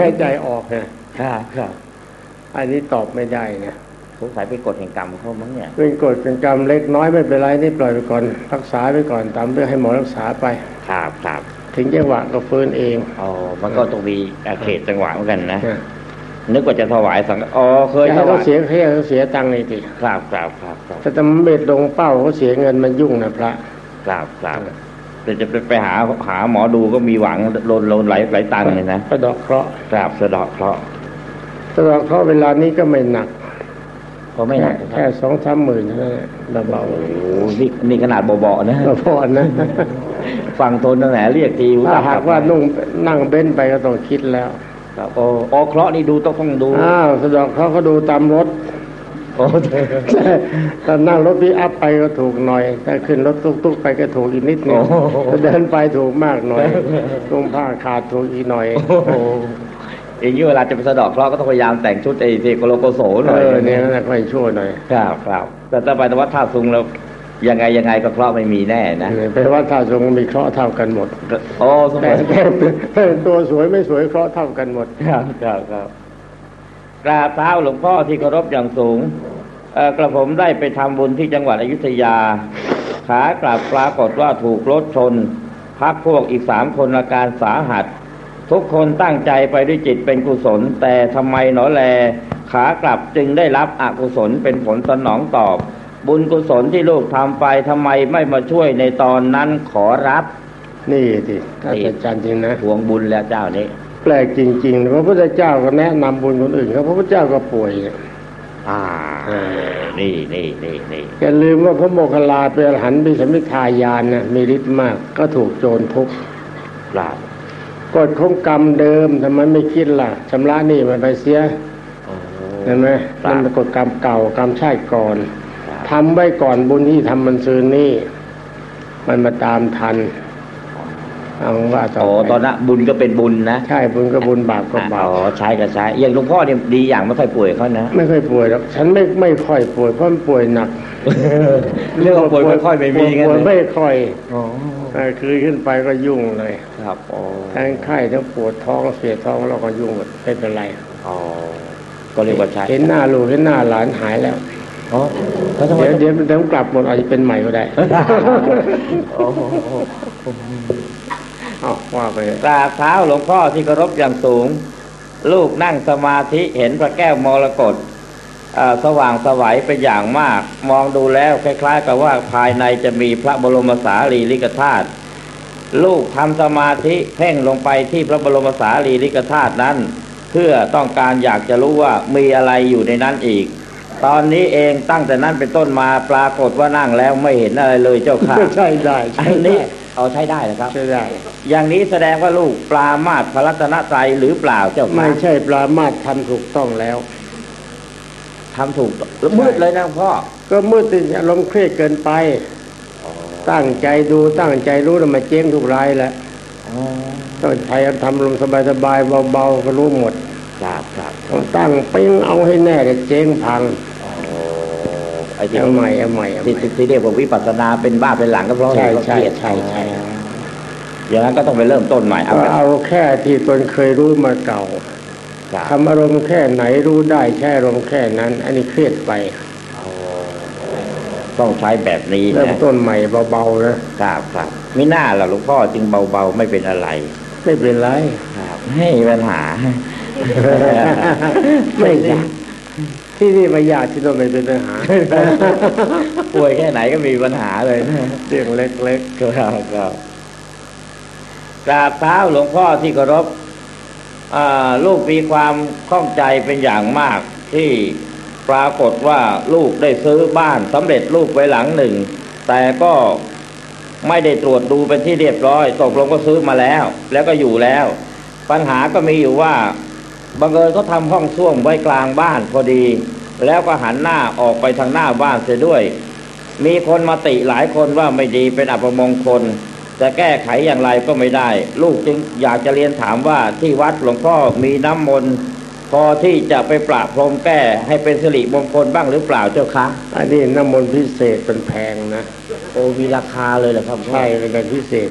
หายใจออกนะครับครับ อันนี้ตอบไม่ได้นะสงสัยไปนกฎแห่งกรรมเขามั้งเนี่ยเป็นกฎเป็นกรรมเล็กน้อยไม่เป็นไรนี่ปล่อยไปก่อน รักษาไปก่อนตามเรื่องให้หมอรักษาไปครับครับถึงจังหวะก็ฟื้นเองอ๋อมันก็ต้องมีอาเขตจังหวะเหมือนกันนะนะนึกว่าจะถวายสังฆอ๋อเคยจะถให้วาเขายเสียเขาเขาเสียตังค์เลยดิครับครับครับครับถ้าทำเบ็ดลงเป้าเขาเสียเงินมันยุ่งนะพระครับครับ แต่จะไปไปหาหาหมอดูก็มีหวังโลนโลนไหลไหลตังค์เลยนะกระดอกเคราะห์กราบสะเดาะเคราะห์กระดอกเคราะห์เวลานี้ก็ไม่หนักเพราะไม่หนักแค่สองสามหมื่นเท่านั้นแหละเบาโอ้โหนี่นี่ขนาดเบาๆนะๆพอนะ ฟังโทนตั้งแต่เรียกทีถ้าหากว่านุ่งนั่งเบ้นไปก็ต้องคิดแล้วครับโอ้โอ้เคราะห์นี่ดูต้องต้องดูอ้าวสะดอกเขาก็ดูตามรถ โอ้ถ้านั่งรถพี่อัพไปก็ถูกหน่อย ถ้าขึ้นรถตุ๊กๆไปก็ถูกอีกนิดนึงโอ้โหถ้าเดินไปถูกมากหน่อยตุ้งผ้าขาดถูกอีกหน่อยโอ้โหอย่างนี้เวลาจะไปสะเดอกเคราะห์ก็ต้องพยายามแต่งชุดไอ้เทโกโลโกโสหน่อยเออเนี่ยนะค่อยชั่วหน่อยครับครับแต่ถ้าไปแต่ว่าท่าซุงแล้วยังไงยังไงก็เคราะห์ไม่มีแน่นะแปลว่าถ้าทรงมีเคราะห์เท่ากันหมดโอ้สแต่มัยแต่แต่ตัวสวยไม่สวยเคราะห์เท่ากันหมดครับครับครับ กราบเท้าหลวงพ่อที่เคารพอย่างสูงเอ่อกระผมได้ไปทำบุญที่จังหวัดอยุธยา ขากลับปรากฏว่าถูกรถชน พักพวกอีกสามคนอาการสาหัส ทุกคนตั้งใจไปด้วยจิตเป็นกุศล แต่ทำไมหนอแล ขากลับจึงได้รับอกุศลเป็นผลสนองตอบ บุญกุศลที่ลูกทำไปทำไมไม่มาช่วยในตอนนั้นขอรับ นี่สิถ้าจะจันจริงนะทวงบุญแล้วเจ้านี้ แปลกจริงๆพระพุทธเจ้าก็แนะนำบุญคนอื่นครับพระพุทธเจ้าก็ป่วยอ่านี่นี่นี่นี่อย่าลืมว่าพระโมคคัลลาเป็นอรหันต์เป็นสมมิทายานนะมีฤทธิ์มากก็ถูกโจรทุบกราบกฎของกรรมเดิมทำไมไม่คิดล่ะชำระหนี่มันไปเสียโอ้โหเห็นไหมครับมันเป็นกฎกรรมเก่ากรรมชาติก่อนครับทำไว้ก่อนบุญที่ทำมันซืนนี่ มันมาตามทัน เอาว่าต่อโอ้ไปตอนนั้นบุญก็เป็นบุญนะใช่บุญก็บุญบาปก็บาปอ๋อใช้ก็ใช้อย่างหลวงพ่อเนี่ยดีอย่างไม่ค่อยป่วยเขานะไม่ค่อยป่วยหรอกฉันไม่ไม่ค่อยป่วยเพราะมันป่วยหนักเรื่องของป่วยไม่ค่อยไม่มีงั้นป่วยเลยไม่ค่อยอ๋อเออคือขึ้นไปก็ยุ่งเลยครับอ๋อทั้งไข้ทั้งปวดท้องเสียท้องเราก็ยุ่งหมดไม่เป็นไรอ๋อก็เรียกว่าใช้เห็นหน้าลูกเห็นหน้าหลานหายแล้วอ๋อแล้วทำไมเดี๋ยวเดี๋ยวเดี๋ยวกลับหมดอาจจะเป็นใหม่ก็ได้โอ้โห เอาว่าไปกราบเท้าหลวงพ่อที่เคารพอย่างสูง ลูกนั่งสมาธิเห็นพระแก้วมรกตอ่าสว่างสวัยเป็นอย่างมาก มองดูแล้วคล้ายๆ กับว่าภายในจะมีพระบรมสารีริกธาตุลูกทำสมาธิเพ่งลงไปที่พระบรมสารีริกธาตุนั้น เพื่อต้องการอยากจะรู้ว่ามีอะไรอยู่ในนั้นอีก ตอนนี้เองตั้งแต่นั้นเป็นต้นมาปรากฏว่านั่งแล้วไม่เห็นอะไรเลยเจ้าค่ะใช่ได้อัใช่นนี้ เอาใช้ได้นะครับ ใช่ได้ อย่างนี้แสดงว่าลูกปลามาดพระรัตนตรัยหรือเปล่าเจ้าค่ะไม่ใช่ปรามาสทำถูกต้องแล้ว ทำถูกแล้วมืดเลยนะหลวงพ่อ ก็มืดติอารมณ์เครียดเกินไป ตั้งใจดูตั้งใจรู้แล้วมาเจ๊งทุกรายแหละอ๋อต้องใช้ทำลมสบายๆเบาๆก็รู้หมด ครับครับ ต้องตั้งปิ้งเอาให้แน่เดี๋ยวเจ๊งพังอ๋อ ไอ้ที่เอาใหม่เอาใหม่เอาใหที่ม่ที่ที่เรียกว่าวิปัสสนาเป็นบ้าเป็นหลังก็เพราะใช่เขาใช่เครียดใช่ใช่อ๋ออย่างนั้นก็ต้องไปเริ่มต้นใหม่เอาก็แบบเอาแค่ที่ตนเคยรู้มาเก่าครับทำอารมณ์แค่ไหนรู้ได้แค่อารมณ์แค่นั้น อันนี้เครียดไปต้องใช้แบบนี้เริ่มนะต้นใหม่เบาๆนะครับครับมิน่าล่ะหลวงพ่อจึงเบาๆไม่เป็นอะไร ไม่เป็นไรครับให้ปัญหา ไม่ยาก ที่นี่ไม่ยากที่โน่นไม่เป็นปัญหา ป่วยแค่ไหนก็มีปัญหาเลยนะเรื่องเล็กครับครับกราบเท้าหลวงพ่อที่เคารพอ่าลูกมีความข้องใจเป็นอย่างมากที่ปรากฏว่าลูกได้ซื้อบ้านสำเร็จรูปไว้หลังหนึ่ง แต่ก็ไม่ได้ตรวจดูเป็นที่เรียบร้อยตกลงก็ซื้อมาแล้ว แล้วก็อยู่แล้ว ปัญหาก็มีอยู่ว่า บังเอิญเขาทำห้องส้วมไว้กลางบ้านพอดี แล้วก็หันหน้าออกไปทางหน้าบ้านเสียด้วย มีคนมาติหลายคนว่าไม่ดีเป็นอัปมงคลจะแก้ไขอย่างไรก็ไม่ได้ ลูกจึงอยากจะเรียนถามว่าที่วัดหลวงพ่อมีน้ำมนต์พอที่จะไปปราบพรมแก้ให้เป็นสิริมงคลบ้างหรือเปล่าเจ้าคะๆอันนี้น้ำมนต์พิเศษเป็นแพงนะโอ้มีราคาเลยเหรอครับใช่เป็นแบบพิเศษ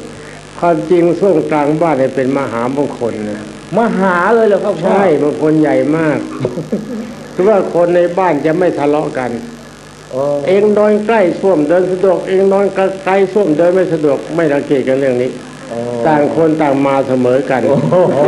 ความจริงส้วมกลางบ้านเนี่ยเป็นมหามงคลนะ มหาเลยเหรอครับพ่อใช่มงคลใหญ่มากคือว่าคนในบ้านจะไม่ทะเลาะกันโอ้เองนอนใกล้ส้วมเดินสะดวกเองนอนไกลส้วมเดินไม่สะดวกไม่รังเกียจกันเรื่องนี้โอ้ต่างคนต่างมาเสมอกันโอ้โห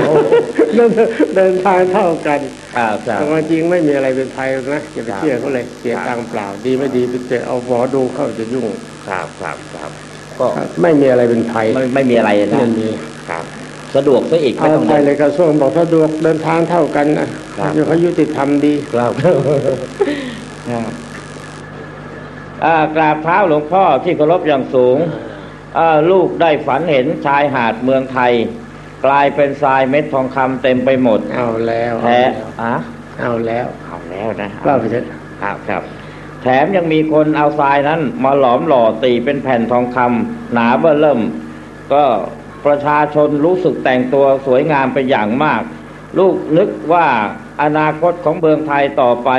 เดินเดินทางเท่ากันครับครับแต่ว่าจริงไม่มีอะไรเป็นภัยหรอกนะอย่าไปเชื่อเขาเลยเสียตังค์เปล่าดีไม่ดีไปเจอเอาหมอดูเข้าจะยุ่งครับครับครับก็ไม่มีอะไรเป็นภัยไม่ไม่มีอะไรนะไม่มีครับ สะดวกซะอีกไม่เอาต้องไปเดินเลยกระทรวงบอกสะดวกเดินทางเท่ากันนะครับเขายุติธรรมดีครับครับอ่ากราบเท้าหลวงพ่อที่เคารพอย่างสูงอ่าลูกได้ฝันเห็นชายหาดเมืองไทย กลายเป็นทรายเม็ดทองคำเต็มไปหมด เอาแล้วแท้อะเอาแล้วเอาแล้วนะว่าไปเถอะครับครับ แถมยังมีคนเอาทรายนั้น มาหลอมหล่อตีเป็นแผ่นทองคำหนาเบ้อเริ่ม ก็ ประชาชนรู้สึกแต่งตัวสวยงามเป็นอย่างมาก ลูกนึกว่าอนาคตของเมืองไทยต่อไป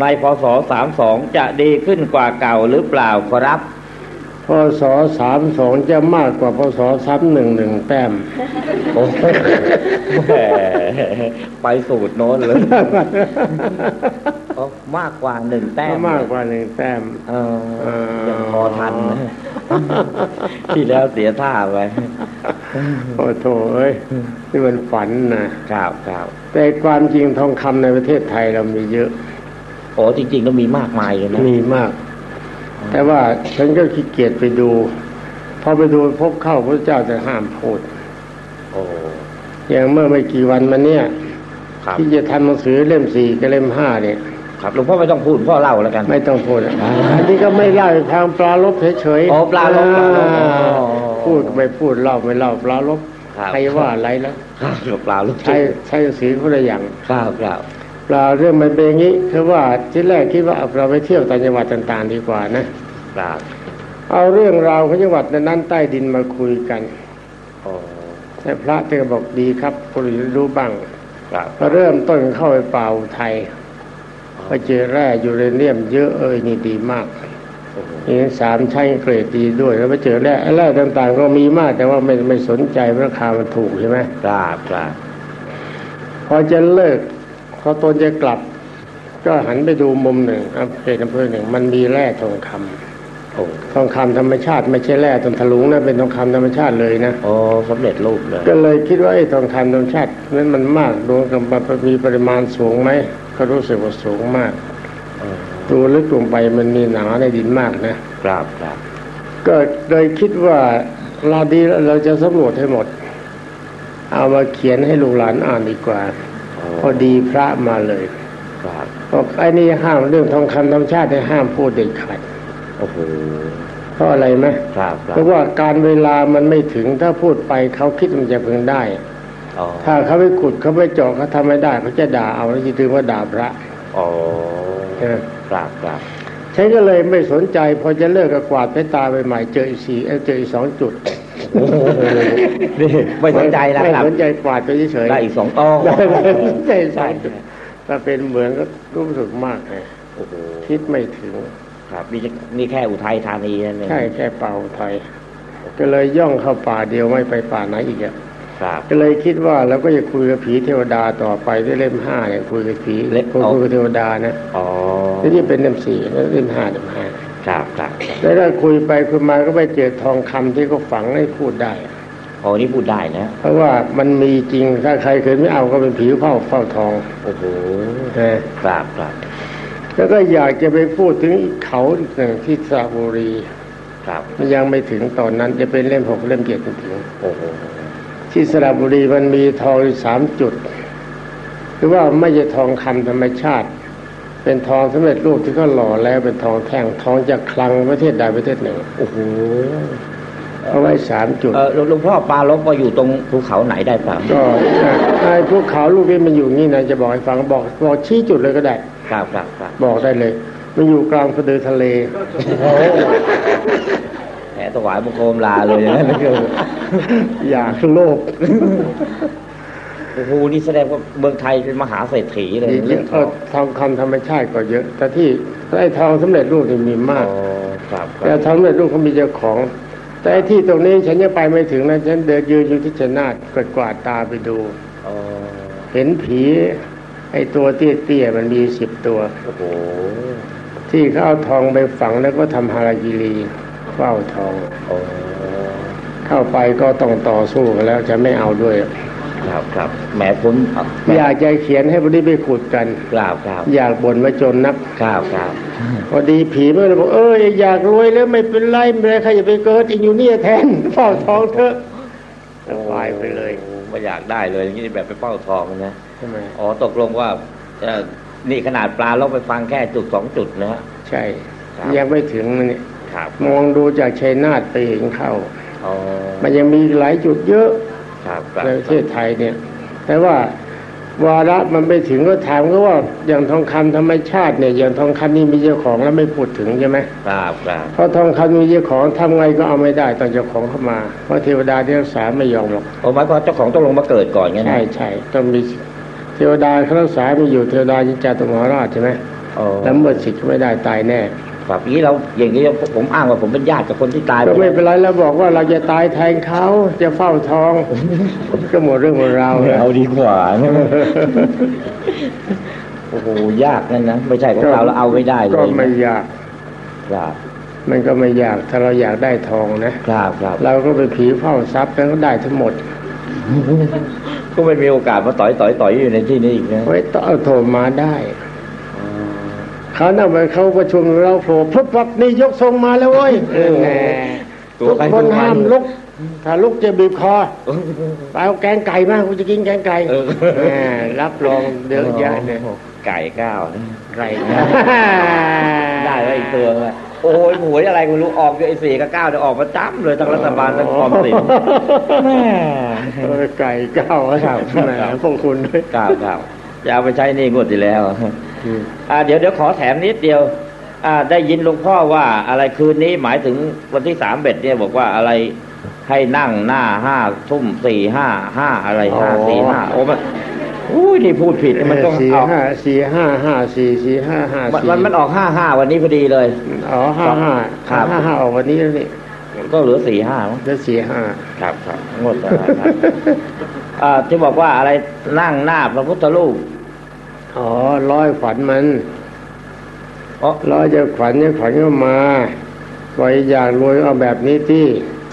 ในพศ 32 จะดีขึ้นกว่าเก่าหรือเปล่าครับ พศสามสองจะมากกว่าพศสามหนึ่งหนึ่งแต้มโอ้แหมไปสูตรโน้นเลยโอ้มากกว่าหนึ่งแต้มมากกว่าหนึ่งแต้มเออเออยังพอทันนะที่แล้วเสียท่าไปโอ้โถเอ้ยนี่มันฝันนะครับครับแต่ความจริงทองคำในประเทศไทยเรามีเยอะโอ้จริงๆก็มีมากมายเลยนะมีมาก แต่ว่าฉันก็ขี้เกียจไปดู พอไปดูพบเข้าพระเจ้าจะห้ามพูดโอ้อย่างเมื่อไม่กี่วันมาเนี่ยครับที่จะทำหนังสือเล่มสี่กับเล่มห้าเนี่ยครับหลวงพ่อไม่ต้องพูดพ่อเล่าแล้วกัน ไม่ต้องพูดอะอันนี้ก็ไม่เล่าทางปลาลบเฉยๆอ๋อปลาลบปลาลบอ่าอ๋อพูดไม่พูดเล่าไม่เล่าปลาลบครับใครว่าอะไรแล้วครับเปล่าลูกใช้ใช้หนังสือคนละอย่างครับครับเปล่าเรื่องมันเป็นอย่างนี้คือว่าที่แรกคิดว่าเราไปเที่ยวต่างจังหวัดต่างๆดีกว่านะครับเอาเรื่องราวของจังหวัดนั้นๆใต้ดินมาคุยกันโอ้แต่พระเตอบอกดีครับคนอื่นรู้บ้างครับพอเริ่มต้นเข้าไปเป่าไทยก็เจอแร่ยูเรเนียมเยอะเอ้ยนี่ดีมากโอ้โหนี่สามใช้เกรดดีด้วย แล้วไปเจอแร่ไอ้แร่ต่างๆ ก็มีมากแต่ว่าไม่ไม่สนใจเพราะราคามันถูกใช่ไหมครับครับพอจะเลิก พอตนจะกลับ ก็หันไปดูมุมหนึ่งอำเภออำเภอหนึ่ง มันมีแร่ทองคำโอ้ทองคำธรรมชาติไม่ใช่แร่ตนทะลุงนะเป็นทองคำธรรมชาติเลยนะโอ้สำเร็จรูปเลยก็เลยคิดว่าไอ้ทองคำธรรมชาตินั้นมันมากดูกับมันมีปริมาณสูงไหมก็รู้สึกว่าสูงมากเออดูลึกลงไปมันมีหนาในดินมากนะครับครับก็เลยคิดว่าเราดีแล้วเราจะสำรวจให้หมด เอามาเขียนให้ลูกหลานอ่านดีกว่าโอ้ พอดีพระมาเลยครับบอกไอ้นี่ห้ามเรื่องทองคำธรรมชาติให้ห้ามพูดเด็ดขาดโอ้โหราะอะไรไหมครับครัเพบราะว่าการเวลามันไม่ถึงถ้าพูดไปเขาคิดมันจะพึงได้อ๋อถ้าเขาไปขุดเขาไปเจาะเขาทำไม่ได้เขาจะด่าเอาแล้วจะถือว่าด่าพระอ๋อใช่ไหมครับครับฉันก็เลยไม่สนใจ พอจะเลิกก็กวาดไปตาไปใหม่เจออีกสี่เอ้ยเจออีกสองจุดโอ้โห นี่ไม่สนใจนะไม่ครับสนใจกวาดไปเฉยๆได้อีกสองโตได้ไม่สนใจสอใช่งจุดถ้าเป็นเหมือนก็รู้สึกมากเลยโอ้โหคิดไม่ถึงครับนี่จะนี่แค่อุทัยธานีนั่นเองใช่แค่เป่าไทยก็เลยย่องเข้าป่าเดียวไม่ไปป่าไหนอีกอะครับก็เลยคิดว่าเราก็จะคุยกับผีเทวดาต่อไปด้วยเล่มห้าเนี่ยคุยกับผีเล่มคุยคุยกับเทวดานะอ๋อแล้วนี่เป็นเล่มสี่แล้วเล่มห้าเล่มห้า ครับครับครับแล้วก็คุยไปคุยมาก็ไปเจอทองคำที่เขาฝังให้พูดได้โอ้นี่พูดได้นะ เพราะว่ามันมีจริงถ้าใครเคยไม่เอาก็เป็นผีเฝ้าเฝ้าทอง โอ้โหนะครับครับแล้วก็อยากจะไปพูดถึงอีกเขาอีกหนึ่งที่สระบุรีครับมันยังไม่ถึงตอนนั้นจะเป็นเล่มหกเล่มเจ็ดถึงโอ้โหที่สระบุรีมันมีทองอยู่สามจุดคือว่าไม่ใช่ทองคำธรรมชาติ เป็นทองสำเร็จรูปที่เขาหล่อแล้วเป็นทองแท่งทองจากคลังประเทศใดประเทศหนึ่งโอ้โหเอาไว้สามจุดเออหลวงหลวงพ่อปลาลบว่าอยู่ตรงภูเขาไหนได้เปล่าก็ไอ้พวกเขาลูกนี้มันอยู่นี่นะจะบอกให้ฟังบอกบอกชี้จุดเลยก็ได้ครับครับครับบอกได้เลย มันอยู่กลางสะดือทะเลแหมถวายบังคมลาเลยนะนี่คืออยากโลภ โอ้โหนี่แสดงว่าเมืองไทยเป็นมหาเศรษฐีเลยเยเรื่ออะงทเออองทองคำธรรมชาติก็เยอะ แต่ที่ไอ้ทองสำเร็จรูปนี่มีมากอ๋อครับคแต่รับทองสำเร็จรูปเขามีเจ้าของ แต่ไอ้ที่ตรงนี้ฉันยังไปไม่ถึงนะฉันเดินยืนอยู่ที่ชยนาทกดกวาดตาไปดูอ๋อเห็นผีไอ้ตัวเตี้ยๆมันมีสิบตัวโอ้โหที่เขาเอาทองไปฝังแล้วก็ทำฮารากิรีเฝ้าทองอ๋อเข้าไปก็ต้องต่อสู้กันแล้วจะไม่เอาด้วย ครับครับแหมผมอยากจะเขียนให้พอดีไปขุดกันกราบครับอยากบ่นว่าจนนักครับครับพอดีผีมันเลยบอกเอออยากรวยแล้วไม่เป็นไรไม่เป็นไรใครจะไปเกิดอีกอยู่เนี่ยแทนเฝ้าทองเถอะสบายไปเลยโอ้ไม่อยากได้เลยอย่างนี้แบบไปเป้าทองนะใช่ไหมอ๋อตกลงว่าเอ่อนี่ขนาดปลาลบไปฟังแค่จุดสองจุดนะฮะใช่ครับยังไม่ถึงมันเนี่ยครับมองดูจากชัยนาทไปเห็นเข้าอ๋อมันยังมีอีกหลายจุดเยอะครับครับ ในประเทศไทยเนี่ย แต่ว่าวาระมันไปถึงก็ถามก็ว่าอย่างทองคำธรรมชาติเนี่ยอย่างทองคำนี่มีเจ้าของแล้วไม่พูดถึงใช่ไหมครับครับเพราะทองคำมีเจ้าของทำไงก็เอาไม่ได้ต้องเจ้าของเข้ามาเพราะเทวดาที่รักษาไม่ยอมหรอกโอ้หมายความว่าเจ้าของต้องลงมาเกิดก่อนไงนะใช่ใช่ต้องมีเทวดาเขารักษาไม่อยู่เทวดาจิจาตุมหาราชใช่ไหมอ๋อแล้วเมื่อสิทธิ์เขาไม่ได้ตายแน่ ครับอย่างนี้เราอย่างนี้ผมอ้างว่าผมเป็นญาติกับคนที่ตายก็ไม่เป็นไรแล้วบอกว่าเราจะตายแทนเขาจะเฝ้าทองก็หมดเรื่องหมดราวไม่แล้วเอาดีกว่าโอ้โหยากนั่นนะไม่ใช่ของเราเราเอาไม่ได้เลยก็ไม่ยากครับมันก็ไม่ยากถ้าเราอยากได้ทองนะครับครับเราก็ไปผีเฝ้าทรัพย์แล้วก็ได้ทั้งหมด ก็ไม่มีโอกาสมาต่อยต่อยต่อยอยู่ในที่นี้อีกนะไว้ต้องเอาโถมมาได้ เขานั่งไปเขาประชุมเราโผล่พุบวับนี่ยกทรงมาแล้วเว้ยเออแน่ตัวทุกใรคนตัวห้ามลุก ถ้าลุกจะบีบคอไปเอาแกงไก่มากูจะกินแกงไก่เออแหมรับรองเยอะแยะเลยไก่ก้าวนะไก่นะได้แล้วอีกตัวเลยโอ้ยหวยอะไรก็ไม่รู้ออกอยู่ไอ้สี่กับเก้าเนี่ยออกมาจ้ำเลยทั้งรัฐบาลทั้งกองสินแม่เออไก่เก้าครับแหมพวกคุณด้วยก้าวก้าว จะเอาไปใช้หนี่งวดที่แล้วอืมอ่าเดี๋ยวเดี๋ยวขอแถมนิดเดียวอ่าได้ยินหลวงพ่อว่าอะไรคืนนี้หมายถึงวันที่สามเบ็ดเนี่ยบอกว่าอะไรให้นั่งหน้าห้าทุ่มสี่ห้าห้าอะไรห้าสี่ห้าโอ้มันอุ้ยนี่พูดผิดมันต้องสี่เอาห้าสี่ห้าห้าสี่สี่ห้าห้ามันสี่มันมันออกห้าห้าวันนี้พอดีเลย อ๋อห้าห้าครับห้าห้าออกวันนี้แล้วนี่ ก็เหลือสี่ห้ามั้งจะสี่ห้าครับครับงดอะไรครับอ่าที่บอกว่าอะไรนั่งหน้าพระพุทธรูปอ๋อร้อยขวัญมันอ๋อร้อยจะขวัญจะขวัญก็มาไว้อยากรวยเอาแบบนี้ที่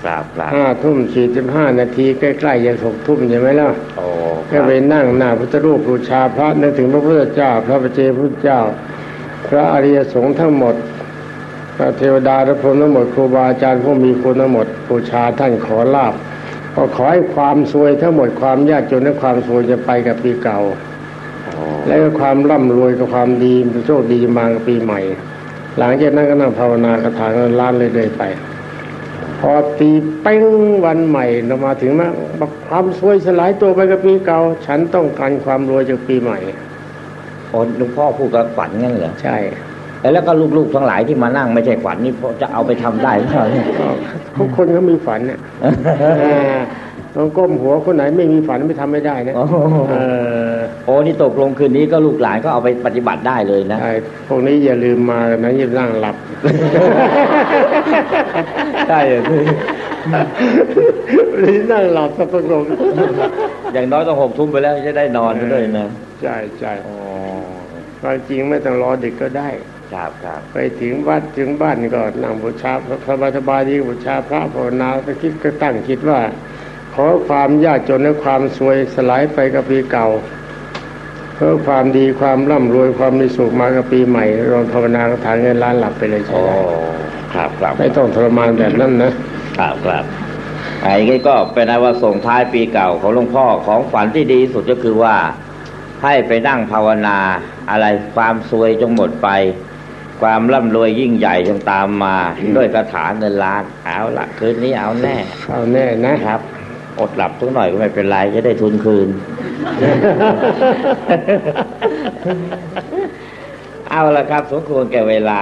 ครับครับห้าทุ่มสี่สิบห้านาทีใกล้ๆจะหกทุ่มใช่ไหมล่ะโอ้คก็รับไปนั่งหน้าพุทธรูปบูชาพระนึกถึงพระพุทธเจ้า พระปัจเจกพุทธเจ้า พระอริยสงฆ์ทั้งหมด พระเทวดาและพรหมทั้งหมดครูบาอาจารย์ผู้มีคุณทั้งหมดบูชาท่านขอลาบก็ขอให้ความซวยทั้งหมดความยากจนและความซวยจะไปกับปีเก่าโอ้และก็ความร่ำรวยกับความดีโชคดีมากับปีใหม่ หลังจากนั้นก็นั่งภาวนาคาถาเงินล้านเลยๆไปคพอตีเป้งวันใหม่เรามาถึงนะบอกความซวยสลายตัวไปกับปีเก่า ฉันต้องการความรวยจากปีใหม่โอ้หลวงพ่อพูดกับฝันงั้นเหรอใช่ แล้วก็ลูกๆทั้งหลายที่มานั่งไม่ใช่ฝันนี่พอจะเอาไปทำได้หรือเปล่าเนี่ยทุกคนเขามีฝันเนี่ยลองก้มหัวคนไหนไม่มีฝันไม่ทำไม่ได้นะโอ้โหเออโอ้นี่ตกลงคืนนี้ก็ลูกหลานก็เอาไปปฏิบัติได้เลยนะใช่พวกนี้อย่าลืมมานะอย่านั่งหลับใช่คือนี่นั่งหลับสับประงกอย่างน้อยต้องหกทุ่มไปแล้วจะได้นอนไปด้วยนะ ใช่ใช่อ๋อความจริงไม่ต้องรอดึกก็ได้ ครับครับไปถึงวัดถึงบ้านก็นั่งบูชาสบายสบายๆดีบูชาพระภาวนาก็คิดก็ตั้งคิดว่า ขอความยากจนและความสวยสลายไปกับปีเก่าเพื่อความดีความร่ำรวยความมีสุขมากับปีใหม่รอนภาวนาคาถาเงินล้านหลับไปเลยใช่โอ้ไหมครับครับไม่ต้องทรมานแบบนั้นนะครับครับไอ้นี่ก็เป็นอันว่าส่งท้ายปีเก่าของหลวงพ่อของฝันที่ดีที่สุดก็คือว่าให้ไปนั่งภาวนาอะไรความซวยจงหมดไป ความร่ำรวยยิ่งใหญ่จงตามมาด้วยคาถาเงินล้านเอาละคืนนี้เอาแน่ เอาแน่นะครับ อดหลับสักหน่อยก็ไม่เป็นไรจะได้ทุนคืน เอาละครับสมควรแก่เวลา